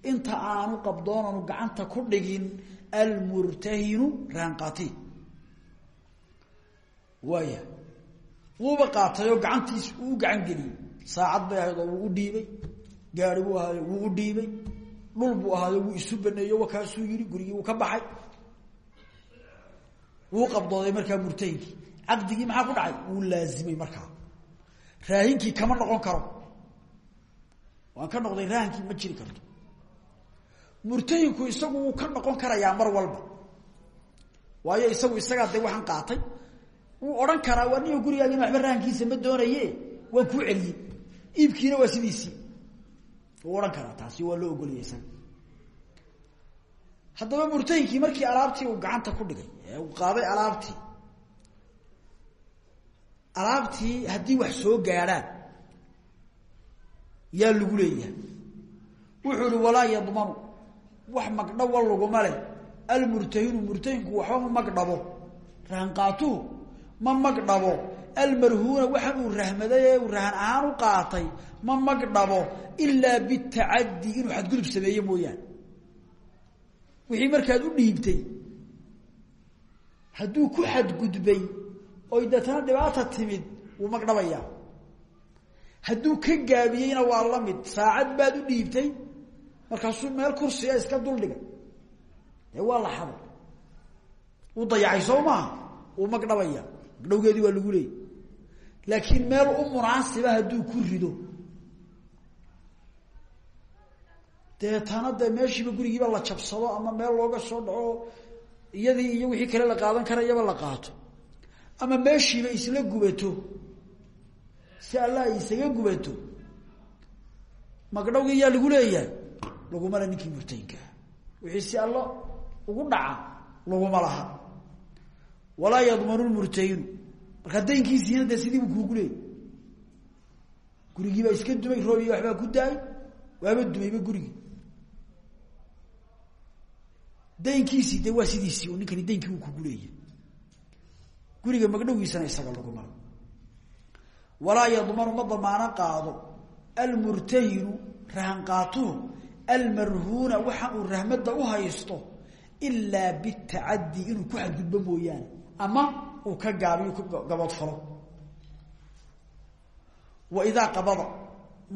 Inta aanu qabdoonanu gacanta ku dhigin almurtahinu rahanqaati waaya wuuba qaatay oo gacantiis uu gacan geliyey. Saacad bay ahayd oo wuu u dhiibay. Gaari buu ahaayo wuu u dhiibay. Dhul buu ahaayo wuu isu baneeyo wakaasuu yihi gurigii wuu ka baxay. Wuu qabdooday markaa murtahinkii caqdigii maxaa ku dhacay? Wuu laazimay markaa. Raahinkii kama noqon karo. Waan ka noqday raahinkii ma jiri karto. Murtahinku isagu wuu ka noqon karayaa mar walba. Waayo isagu isagaa de waxaan qaatay wuu odhan karaa waa niyo gurigaagina waxba rahankiisa ma doonaye waan kuu celiyey. Iibkiina waa sidiisii wuu odhan karaa taasi waa loo ogoliyay isaga haddaba murtahinkii markii alaabtii uu gacanta ku dhigay ee uu qaaday alaabtii alaabtii haddii wax soo gaadhaan yaa lagu leeyahay. Wuxuu ihi walaa yadmanu. Wax magdhawa laguma leh. Almurtahinu murtahinku waxba ma magdhabo. Rahanqaatuhu ma magdhabo almarhuuna waxa uu rahmaday ee uu rahan ahaan u qaatay ma magdhabo ilaa bitacaddi inuu xadgudub sameeye mooyaane. Wixii markaad u dhiibtay hadduu ku xadgudbay oy deetana dhibaata timid wuu magdhabayaa hadduu ka gaabiyeyna waa la mid saacad baad u dhiibtay markaasuu meel kursiga iska duldhigay dee waa la xaday. Uu dayacay soo maaha wuu magdhabaya magdhowgeedii waa lagu leeyay. Laakiin meel u munaasiba hadduu ku rido. Deetana dee meeshiiba gurigiiba la jabsado ama meel looga soo dhaco iyadii iyo wixii kale la qaadan karayaba la qaato. Ama meeshiiba isla gubato. Si alla ay isaga gubato. Magdhowgii yaa lagu leeyahay laguma le ninkii murtayinkaa wixii si allo ugu dhaca laguma laha walaa yadmanu lmurtahinu markaa daynkiisiina dee sidiibu kuugu leeyay. Gurigiibaa iska dumay roob iyo waxbaa ku daay waaba dumayba gurigii. Daynkiisii de waa sidiisii u ninkani daynkii uu kugu leeyahy guriga magdhowgiisana isaga laguma walaa yadmanu ma damaano qaado. Almurtahinu rahanqaatuhu almarhuuna waxa uu rahmada u haysto ilaa bitacaddi inuu ku xadgudbo mooyaane ama uu ka gaabiyo ku gaboodfalo wa idaa qabada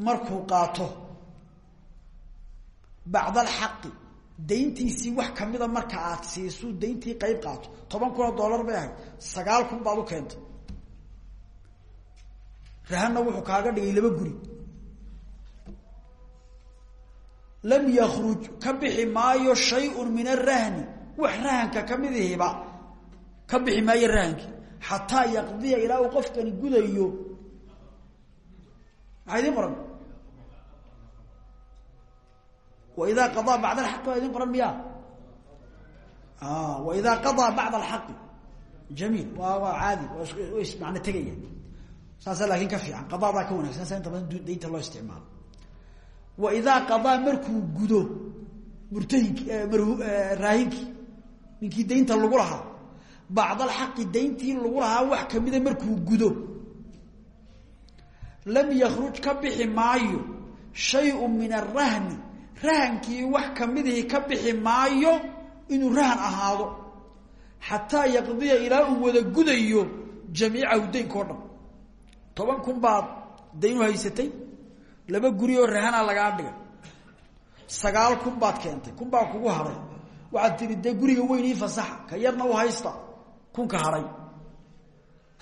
markuu qaato bacd alxaqi dayntiisii wax kamida marka aad siisu dayntii qayb qaato. Toban kun oo dollar bay ahayd sagaal kun baad u keentay. Rahanna wuxuu kaaga dhigay laba guri. Lam yakruj ka bixi maayo shayun min arahni wax rahanka ka mid ihiba ka bixi maayo rahanki xataa yaqdiya ilaa uu qofkani gudayo. Maxaa idiin qoran? Waidaa qadaa bacd alxaqi baa idin qoran miya? Waidaa qadaa bacd alxaqi jamiil waa waa caadi way macno tegaya. Saasa laakin ka fiican qadaadaa ka wanagsan sa inta badan daynta loo isticmaalo. Waidaa qadaa markuu gudo murtahinki raahinkii ninkii daynta lagu lahaa bacd alxaqi dayntii lagu lahaa wax kamida markuu gudo. Lam yakruj ka bixi maayo shayu min arahni rahankii wax kamidihii ka bixi maayo inuu rahan ahaado. Xataa yaqdiya ilaa uu wada gudayo jamiicahu daynkao dhan. Toban kun baad dayn u haysatay laba guri oo rahanaa lagaa dhigay sagaal kun baad keentay kun baa kugu haray. Waxaad tihi dee guriga weyn fasaxa ka yarna u haysta kunka haray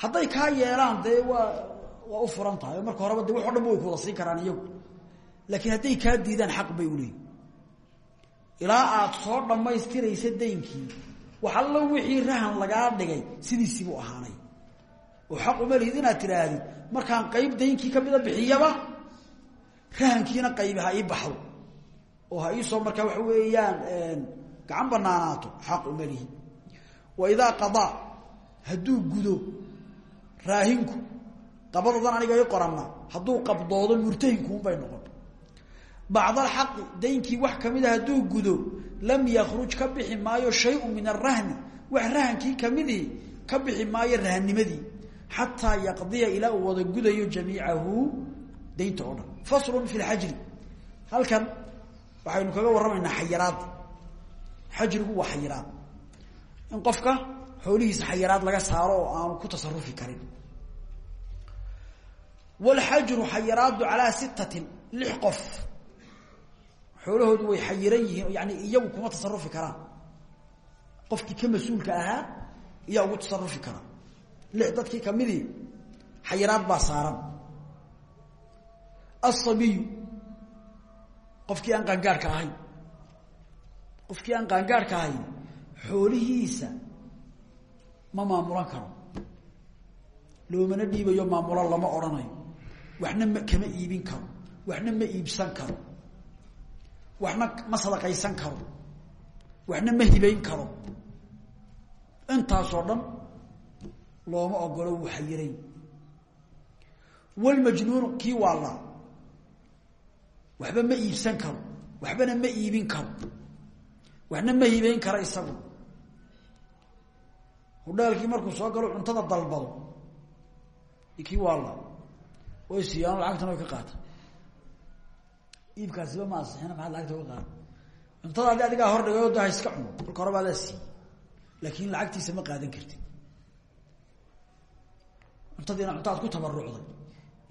hadday kaa yeelaan dee waa waa u furan tahay. Oo marka horeba de wax o dhan ba way siin karaan iyagu. Laakiin hadday kaa diidaan xaq bay uleeyihin ilaa aad soo dhammaystiraysa daynkii wax allo wixii rahan lagaa dhigay sidiisiibuu ahaanay. Oo xaq uma lihid inaad tidhaahdid markaan qayb daynkii kamida bixiyaba rahankiina qaybi ha ii baxdo. Oo ha iisoo markaa waxa weeyaan gacan banaanaato xaq uma lihi wa idaa qadaa hadduu gudo raahinku qabadadan aniga i qoranna hadduu qabdoodo murtahinkuunbay noqon. Bacdalxaqi daynkii wax kamida hadduu gudo lam yakruj ka bixi maayo shayun min arahni wax rahankii kamidii ka bixi maayo rahannimadii xataa yaqdiya ilaa uu wada gudayo jamiicahu daynta oo dhan. Waxaynu kaga warramaynaa xayiraadda xajrigu waa xayiraad in qofka xoolihiisa xayiraad laga saaro oo aanu ku tasarufi karin. Wlxajru xayiraadu calaa sittatin lix qof. Xoolahoodu way xayiran yihiin yani iyagu kuma tasarufi karaan. Qofkii ka mas'uulka ahaa iyaa ugu tasarufi karaa lix dadkii kamidii xayiraad baa saaran. Asabiyu qofkii aan qaangaarhka ahayn. Qofkii aan qaangaarhka ahayn xoolihiisa ma maamulan karo. Loomana dhiibayo maamulo lama odhanayo. Waxna ma kama iibin karo. Waxna ma iibsan karo. Waxna ma sadaqaysan karo. Waxna ma hibayn karo. Intaasoo dhan looma ogolo wuu xayiray walmajnuunu kii waallaa waxba ma iibsan karo. Waxbana ma iibin karo. Waxna ma hibayn karo isagu hudhaalkii markuu soo galo cuntada dalbado. Kii waallaa way siiyaan lacagtana way ka qaata iibkaasiba ma asixina maxaad lacagta uga cuntada adi adigaa hor dhigay o da ha iska cuno baa adaa siiyey. Laakin lacagtiisa ma qaadan kartid. Cuntadiina cunta ad ku tabarucday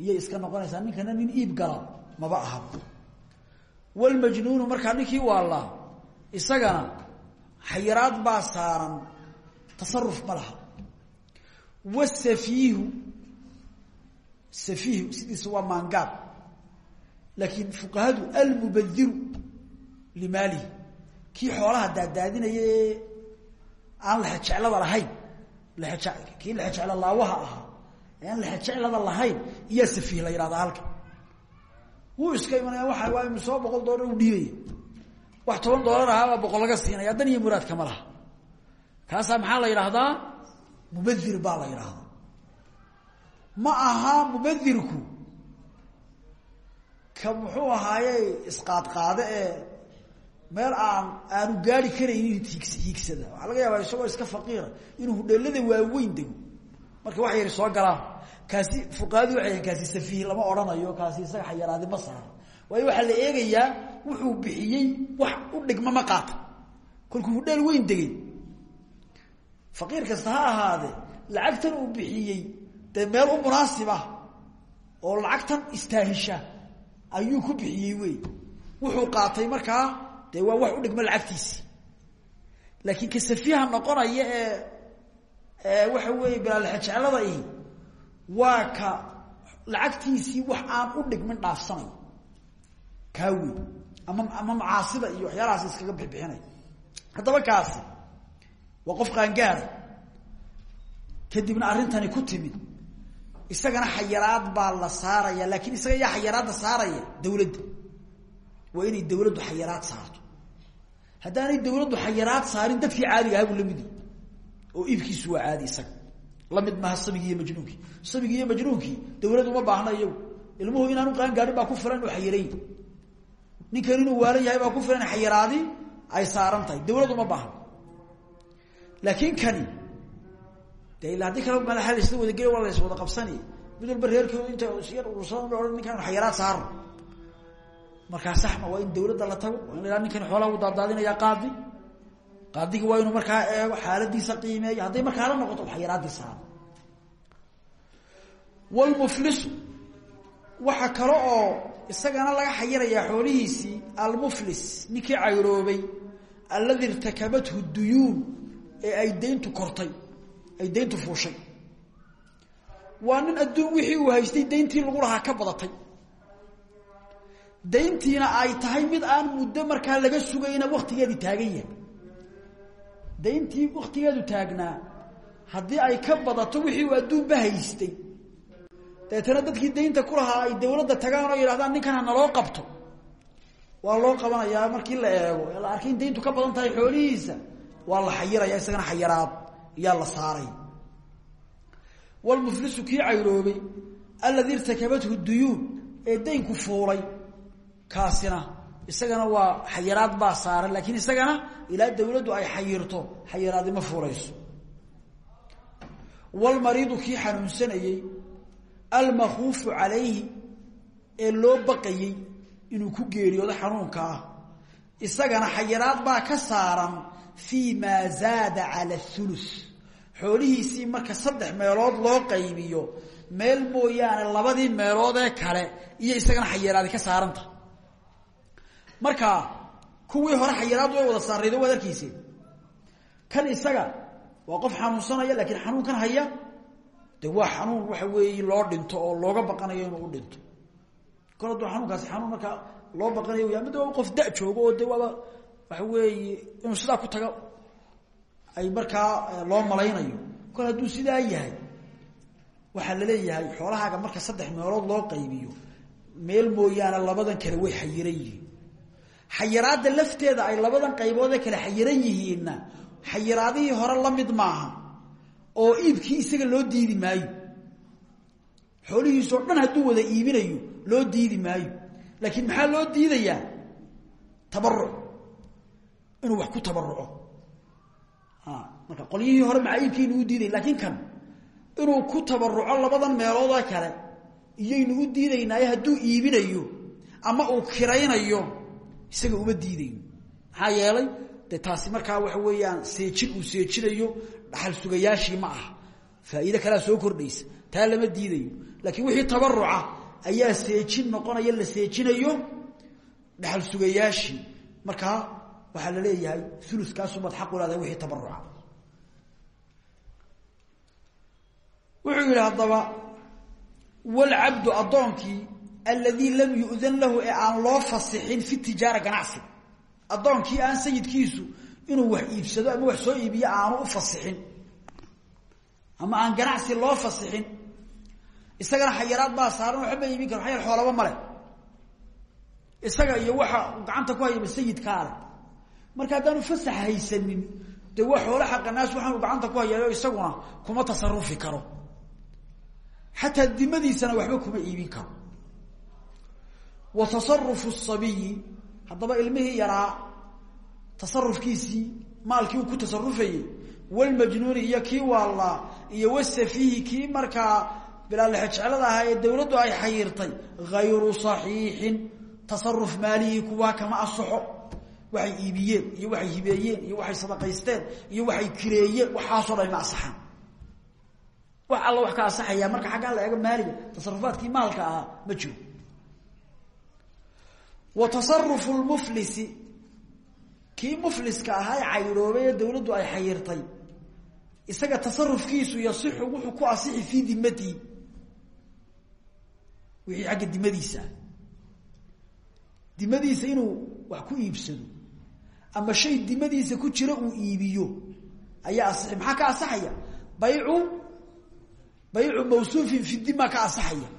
iyay iska noqonaysaa ninkana nin iib gala maba ahaba walmajnuunu markaa ninkii waallaa isagana xayiraad baa saaran tasaruf ma laha. Wasafiihu safiihu sidiisa waa maangaab. Laakiin fuqahadu almubadiru limaalihi. Kii xoolaha daadaadinaya aan lexejeclada lahayn kii lexejeclo laawaha ahaa ee aan lexejeclada lahayn iyaa safiih la yidhahdaa halka. Wuu iska imanaya waa waa imi soo boqol doolar u dhiibaya wax toban doolar ahaabaa boqol laga siinaya dan iyo muraadka ma laha kaasaa maxaa la yidhaahdaa? Mubadir baa la yidhaahdaa. Ma aha mubadirku. Ka muxuu ahaaye isqaadqaade ee meel aan aanu gaari karaynin hiigsada waxaa laga yaabaa isagoo iska faqiira inuu hudheelada waaweyn dego. Marka wax yari soo galaan. Kaasi fuqahadu waxay kaasi safiih lama odhanayo kaasi isaga xayaraadi ma saara waayo waxaa la eegayaa wuxuu bixiyey wax u dhigma ma qaata kolkuu hudheel weyn degay faqiir kasta ha ahaadee lacagtan uu bixiyey dee meel u munaasib ah oo lacagtan istaahisha ayuu ku bixiyey wey. Wuxuu qaatay markaa dee waa wax u dhigma lacagtiisi laakiin ka safiiha noqonaya ee ee waxa weeye bilaalxejeclada ihi waa ka lacagtiisii wax aan u dhigmin dhaafsanay. Kaa wey ama iyo waxyaalahaas iskaga bixbixinay. Haddaba kaasi waa qof qaangaara kadibna arrintani ku timid. Isagana xayaraad baa la saaraya laakiin isaga yaa xayaraadda saaraya dawladda. Waa inay dawladdu xayaraad saarto. Haddaanay dawladdu xayaraad saarin dadkii caadiga ahaa buu oo iibkiisu waa caadi isaga. La mid maaha sabigii iyo majnuunkii. Sabigii iyo majnuunkii dawladdu ma baahna ilmuhu inaanu qaangaarin baa ku filan oo xayirayn. Ninkan inuu waalan yahay baa ku filan xayiraadi ay saaran tahay. Dawladdu ma baahna laakiin kani de ila haddii kala madaxa la isla wada geli waa la is wada qabsani. Mid walba reerkooda inta yar urursan ohan ninkan xayaraad saarno markaa saxma waa in dawladda la tago in la ninkan xoolaha u daadaadinaya qaadi. Qaadigi waa inuu markaa eego xaaladiisa qiimeeyo. Hadday markaa la noqoto xayaraadii saaro wlmuflisu waxa kale oo isagana laga xayirayaa xoolihiisii almuflis ninkii cayroobay aladi irtakabathu duyuun ee ay dayntu kortay ay dayntu fuushay. Waa nin adduun wixii uu haystay dayntii lagu lahaa ka badatay. Dayntiina ay tahay mid aan muddo markaa laga sugayna waktigeedii taagan yahay. Dayntii waktigeedu taagnaa haddii ay ka badato wixii uu adduunba haystay. Deetana dadkii daynta ku lahaa ay dawladda tagaan oo yidhahdaan ninkan ha naloo qabto. Waa loo qabanayaa markii la eego. Ee la arkay in dayntu ka badan tahay xoolihiisa waa la xayiraya isagana xayiraad yaa la saaray. Wlmuflisu kii cayroobay aladi irtakabathu duyuun ee daynku fuulay kaasina isagana waa xayiraad baa saaran laakiin isagana ilaa dawladdu ay xayirto xayiraadi ma fuulayso. Wlmariidu kii xanuunsanayey almakuufu calayhi ee loo baqayey inuu ku geeriyoodo xanuunka ah. Isagana xayiraad baa ka saaran fii maa zaada cala thulus. Xoolihiisii marka saddex meelood loo qaybiyo meel mooyaane labadii meelood ee kale iyo isagana xayiraadi ka saaranta. Marka kuwii hore xayiraaddu way wada saaraydo waad arkiiseen kan isaga waa qof xanuunsanaya laakiin xanuunkan haya de waa xanuun waxa weeye loo dhinto oo looga baqanayo inuu u dhinto. Kol hadduu xanuunkaasi xanuun markaa loo baqanayo ya qof da joogo oo de waaba waxa weeye inuu sidaa ku tago ay markaa loo malaynayo. Kol hadduu sidaa yahay waxaa la leeyahay xoolahaaga marka saddex meelood loo qaybiyo meel mooyaane labadan kale way xayiran yihiin. Xayiraadda lafteeda ay labadan qayboodee kale xayiran yihiinna xayiraadihii hore la mid maaha oo iibkii isaga loo diidi maayo. Xoolihiisoo dhan hadduu wada iibinayo loo diidi maayo. Laakiin maxaa loo diidayaa? Tabaruc inuu wax ku tabaruco marka qolyihii hore maca iibkiinu u diiday laakiin kan inuu ku tabaruco labadan meeloodoo kale iyaynu u diidaynaaye hadduu iibinayo ama uu kiraynayo isaga uma diidayno maxaa yeelay de taasi markaa waxa weeyaan seejin uu seejinayo dhaxal sugayaashii ma aha. Faa'iide kalea soo kordhaysa taa lama diidayo. Laakiin wixii tabaruca ayaa seejin noqonaya la seejinayo dhaxal sugayaashii. Markaa waxaa la leeyahay ulukaasumaad xaq u leedahay wixii tabaruca wuxuu yidhi haddaba wlcabdu addoonkii aladii lam yu'dan lahu ee aan loo fasixin fi tijaara ganacsi. Addoonkii aan sayidkiisu inuu wax iibsado ama wax soo iibiyo aanu u fasixin. Ama aan ganacsi loo fasixin. Isagana xayaraad baa saaran waxba iibin karo xayar xoolaba male isaga iyo waxa gacanta ku hayaba sayidkaa leh marka haddaanu fasax haysanin dee waa xoolo xaqanaas waxaanu gacanta ku hayayo isaguna kuma tasarufi karo. Xataa dimadiisana waxba kuma iibin karo. Wa tasarufu sabiyi haddaba ilmihii yaraa tasarufkiisii maalkii uu ku tasarufayey walmajnuuni iyo kii waallaa iyo wasafiihi kii markaa bilaalexejeclada ahaa ee dawladdu ay xayiirtay hayru saxiixin tasaruf maalihii kuwaa kama asaxo waxay iibiyeen iyo waxay hibeeyeen iyo waxay sadaqaysteen iyo waxay kireeyeen waxaasoo dhan ma asaxaan wax alla wax ka asaxayaa marka xaggaa la eego maaliga tasarufaadkii maalka ahaa ma jiro. Wa tasarufu lmuflisi kii mufliska ahaa ee ee dawladdu ay xayirtay isaga tasarufkiisu yasixu wuxuu ku asixi fii dimatihi wixii xagga dimadiisa dimadiisa inuu wax ku iibsado ama shay dimadiisa ku jira uu iibiyo. Ayaa asixi maxaa ka asaxaya? Baycu baycu mawsuufin fi dima ka asaxaya.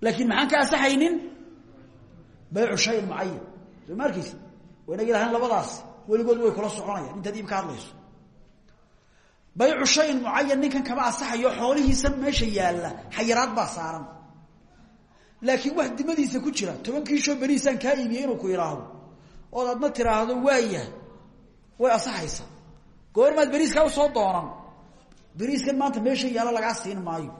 Laakiin maxaan ka asaxaynin? Baycu shayin mucayan soo ma arkeysa waynagi labadaas. Weligood way kula soconayaan. Intaad iib ka hadlayso. Baycu shayin mucayan ninkan kama asaxayo xoolihiisan meesha yaalla. Xayiraad baa saaran. Laakiin wax dimadiisa ku jira. Toban kiishoo beriisaan kaa iibiyey inuu ku idhaahdo ood adna tiraahdo waayahay way asaxaysaa goormaad beriiskaa u soo doonan. Beriiskan maanta meesha yaalla lagaa siin maayo.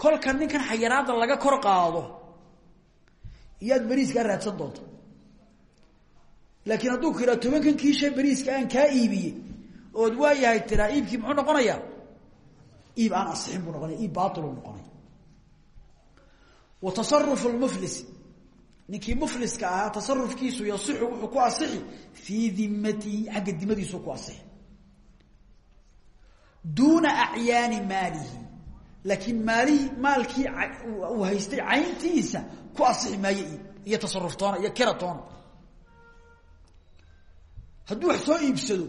Kolka ninkan xayiraadda laga kor qaado iyaad beriiskaa raadsan doonta laakiin hadduu yidhaha tobankan kiisha beriiska aan kaa iibiyey ood waayahay tiraa iibkii muxuu noqonayaa? Iib aan asixin buu noqonaya iib baailuu noqonaya wa tasarufu ninkii mufliska ahaa tasarufkiisu yasixu wuxuu ku asixi fii dimatihi xagga ku asixi. Duuna acyaani maalihi. Laakiin maalihi maalkii uu haystay cayntiisa ku asixi maayo iyo tasaruf iyo kira toona hadduu soo iibsado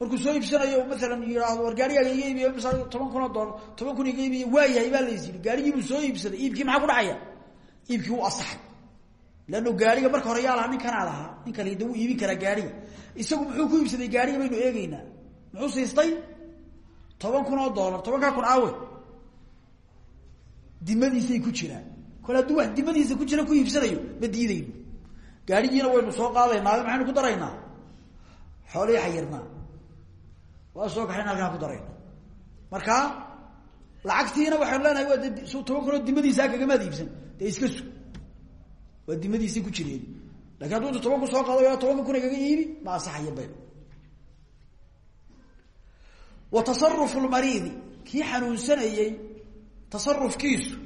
markuu soo iibsanayo maalan yidhaahdo war gaarigaaga iga iibiy toban kun oo dolar toban kun iga iibiy baa lays yidhi gaarigiibuu soo iibsaday iibkii maxaa ku dhacaya iibkii wuu asaxay. Leanno gaariga marka hore yaa lahaa ninkanaa lahaa ninkani de wuu iibin karaa gaariga. Isagu muxuu ku iibsaday gaariga baynu eegeynaa muxuu siistay? Toban kun oo dolar tobankaa kun awe dimadiisay ku jiraan. Kole hadduu dimadiisa ku jira ku iibsanayo ma gaarigiina waynu soo qaadaynaa maxaynu ku daraynaa? Xoolihii xayirnaa. Waa soo kaxayna halkaan ku darayna marka lacagtiina waxaynu leenahay waa toban kunoo dimadiisa kagamaad iibsan. Dee iska sug. Waa dimadiisay ku jireen laakiin hadduu intu kun soo qaado tobanka kuna kaga iibi ma asaxaya bay. Wa tasarufu lmariidi kii xanuunsanayey tasarufkiisu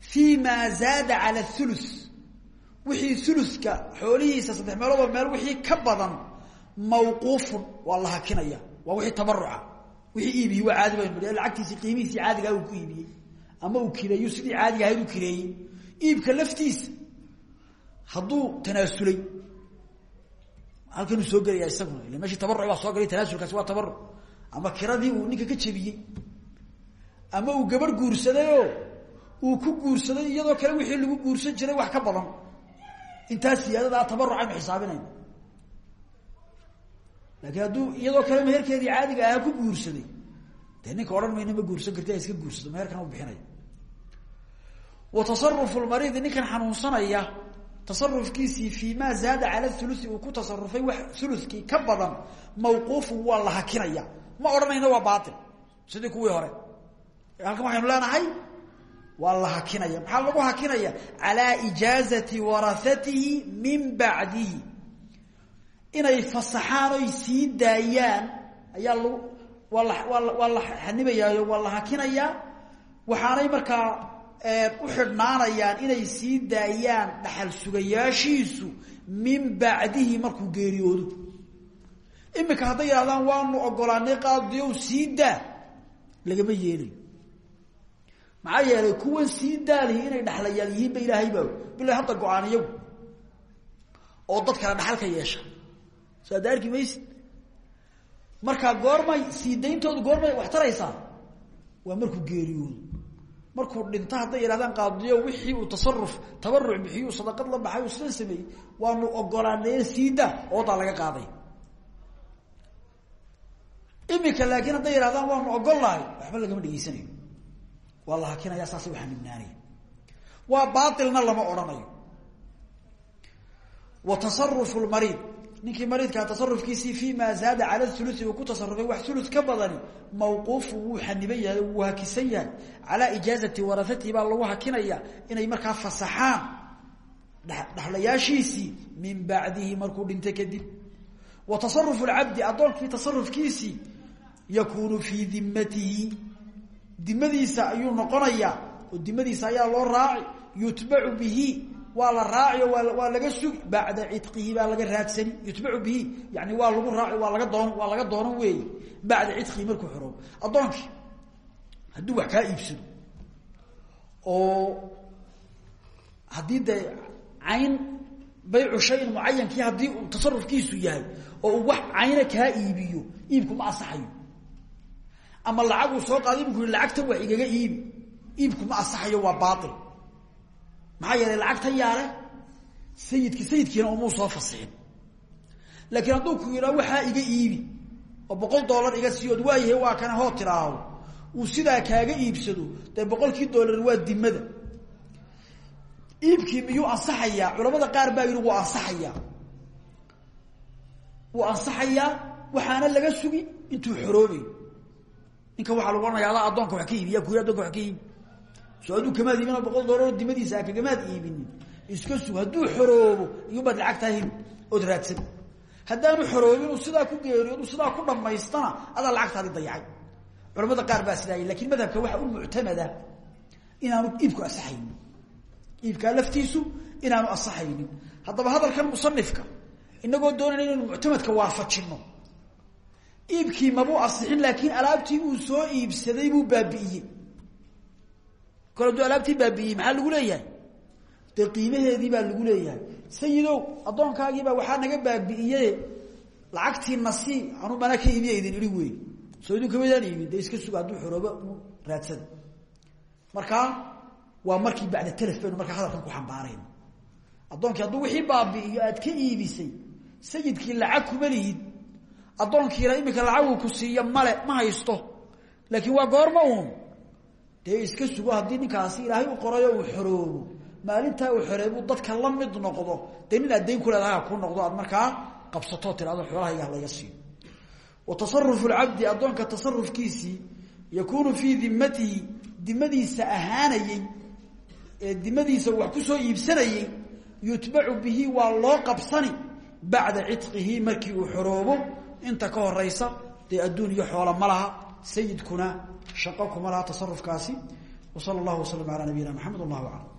fii maa zaada cala thuluth. Wixii uluka xoolihiisa saddex meeloodoo meel wixii ka badan mawquufun waa la hakinaya. Wixii tabaruca wixii iibiye waa caadi baynu i lacagtiisi qiimihiisii caadigaha uu ku iibiyey. Ama uu kireeyo sidii caadiga ahayd u kireeyey. Iibka laftiisa hadduu tanaasulay. Halkanuu soo gelaya isaguna ila meeshii tabaruc baa soo galay tanaasulkaasi waa tabaruc ama kiradii uu ninka ka jebiyey. Ama uu gabarh guursadayoo uu ku guursaday iyadoo kale wixii lagu guursan jiray wax ka badan. Intaa siyaadadaa tabarucaynu xisaabinayna laakiin hadduu iyadoo kale meherkeedii caadiga ahaa ku guursaday dee ninka odhan mayna ma guursan karti iska guursado meherkana u bixinaya. Wa tasarufu lmariidi ninkan xanuunsanaya tasarufkiisii fii maa zaada cala thulusi uu ku tasarufay wax ulukii ka badan mawquufun waa la hakinaya ma odhanayna waa baail sidii kuwii hore. Halkan waxaynu leenahay waa hakinaya maxaa lagu hakinaya? Calaa ijaazati warahatihi min bacdihi inay fasaxaan oy sii daayaan ayaa lagu waa la waa la waa la xanibayaayo waa la hakinayaa. Waxaanay markaa u xidhnaanayaan inay sii daayaan dhaxal sugayaashiisu min bacdihi markuu geeriyoodo. Imika hadday yidhahdaan waanu ogolaanay qaadiyow sii daa lagama yeelayo maxaa yeelay kuwan sii daalihi inay dhaxlayaal yihiin ba ilaahay baa bila hadda go'aan iyagu oo dad kale dhaxal ka yeesha so adda arki maysid? Markaa goormay sii dayntoodu goormay wax taraysaa? Waa markuu geeriyoodo. Markuu dhinto hadday yidhahdaan qaadiyo wixii uu tasaruf tabaruc bixiyu sadaqad la baxay sidan sameeyey waanu ogolaanay sii daa oodaa laga qaaday. Imika laakiin hadday yidhahdaan waanu ogol lahay waxba lagama dhegeysanayo waa la hakinaya saasay uxanibnaanaya waa baailna lama odhanayo. Wa tasarufu lmariid ninkii mariidkaa tasarufkiisii fi ma zaada cala ului ku tasarufay wax ulu ka badani mawquufu wuu xaniban yahay wuu hakisan yahay. Calaa ijaazati baa lagu hakinaya inay markaa fasaxaan dhaxlayaashiisii min bacdihi markuu dhintay kadib. Wa tasarufu lcabdi addoonkii tasarufkiisii yakuunu fii dimatihi dimadiisa ayuu noqonayaa oo dimadiisa ayaa loo raaci yutbacu bihi waa la raaci oo waa laga sugi bacda cidqihi baa laga raadsani yutbacu bihi. Yani waa lagu raaci waa laga doon waa laga doonan weeye bacda cidqihi markuu xoroobo addoonkii hadduu wax kaa iibsado oo haddii dee cayn baycu shayin mucayankii haddii uu tasarufkiisu yahay oo uu wax cayna kaa iibiyo iibku ma asaxayo ama lacag uu soo qaaday bu ku yihi lacagtan wax igaga maxaa yeelay lacagtan yaale sayidki sayidkiina umuu soo fasixin. Laakiin hadduu ku yidhaa waxaa iga iibi oo boqol dollar iga siiyood waayahay waa kana hoo tiraahdo uu kaaga iibsado dee boqolkii dollar waa dimada iibkii miyuu ansaxayaa? Culamada qaar baa yidhi wuu ansaxayaa. Wuu ansaxayaa waxaana laga sugi intuu xoroobayo ninka waxaa lagu adaa addoonka wax ka iibi yaa ku yidhi adonka wax ka iibi soo aduu kamaad iibin boqol dollaroo dimadiisa a kagamaad iibinin. Iska sug hadduu xoroobo iyubaad lacagtaa heli ood raadsan. Haddaanu xoroobin uu sidaa ku geeriyood uu sidaa ku dhamaystana adaa lacagtaadi dayacay. Culamada qaar baa sidaayay laakiin madhabka waxa u muctamada inaanu iibku asaxaynin. Iibkaa laftiisu inaanu asaxaynin. Haddaba hadalkan musanifka inagoo doonayna inaynu muctamadka waafajino iibkii mabuu asixin laakiin alaabtii uu soo iibsaday buu baabi'iyey kol hadduu alaabtii baabi'iyey maxaa lagu leeyahay? Dee baa lagu leeyahay. Sayidow addoonkaagiibaa waxaa naga baabi'iye lacagtii nasi anu mana ka iibiya idin idhi wey soo idin kamadaan iibin dee iska suga hadduu xoroobo u waa markii bacda telef baynu hadalkan ku xambaarayno addoonkii hadduu wixii baabi'iyo aad ka iibisay sayidkii lacag kuma lihid. Addoonkiina imika lacaguu ku siiya male ma haysto. Laakiin waa goorma uun dee iska sugo haddii ninkaasi ilaahay u qorayo uu xoroobo maalintaa uu xoreebuu dadka la mid noqdo dee nin aad dayn ku leedaha ku noqdo aad markaa qabsatoo tirahdo xoolahayga laga siiyo. Wa tasarufu lcabdi addoonka tasarufkiisii yakuunu fii dimatihi dimadiisa ahaanayey ee dimadiisa wax ku soo iibsanayey yutbacu bihi waa loo qabsani bacda cidqihi markii uu xoroobo. Inta ka horeysa dee adduun iyo xoola ma sayidkuna shaqo kuma laha tasarufkaasi. Wa sala allahu waslama calaa nabiyina maxamed wallahu aclam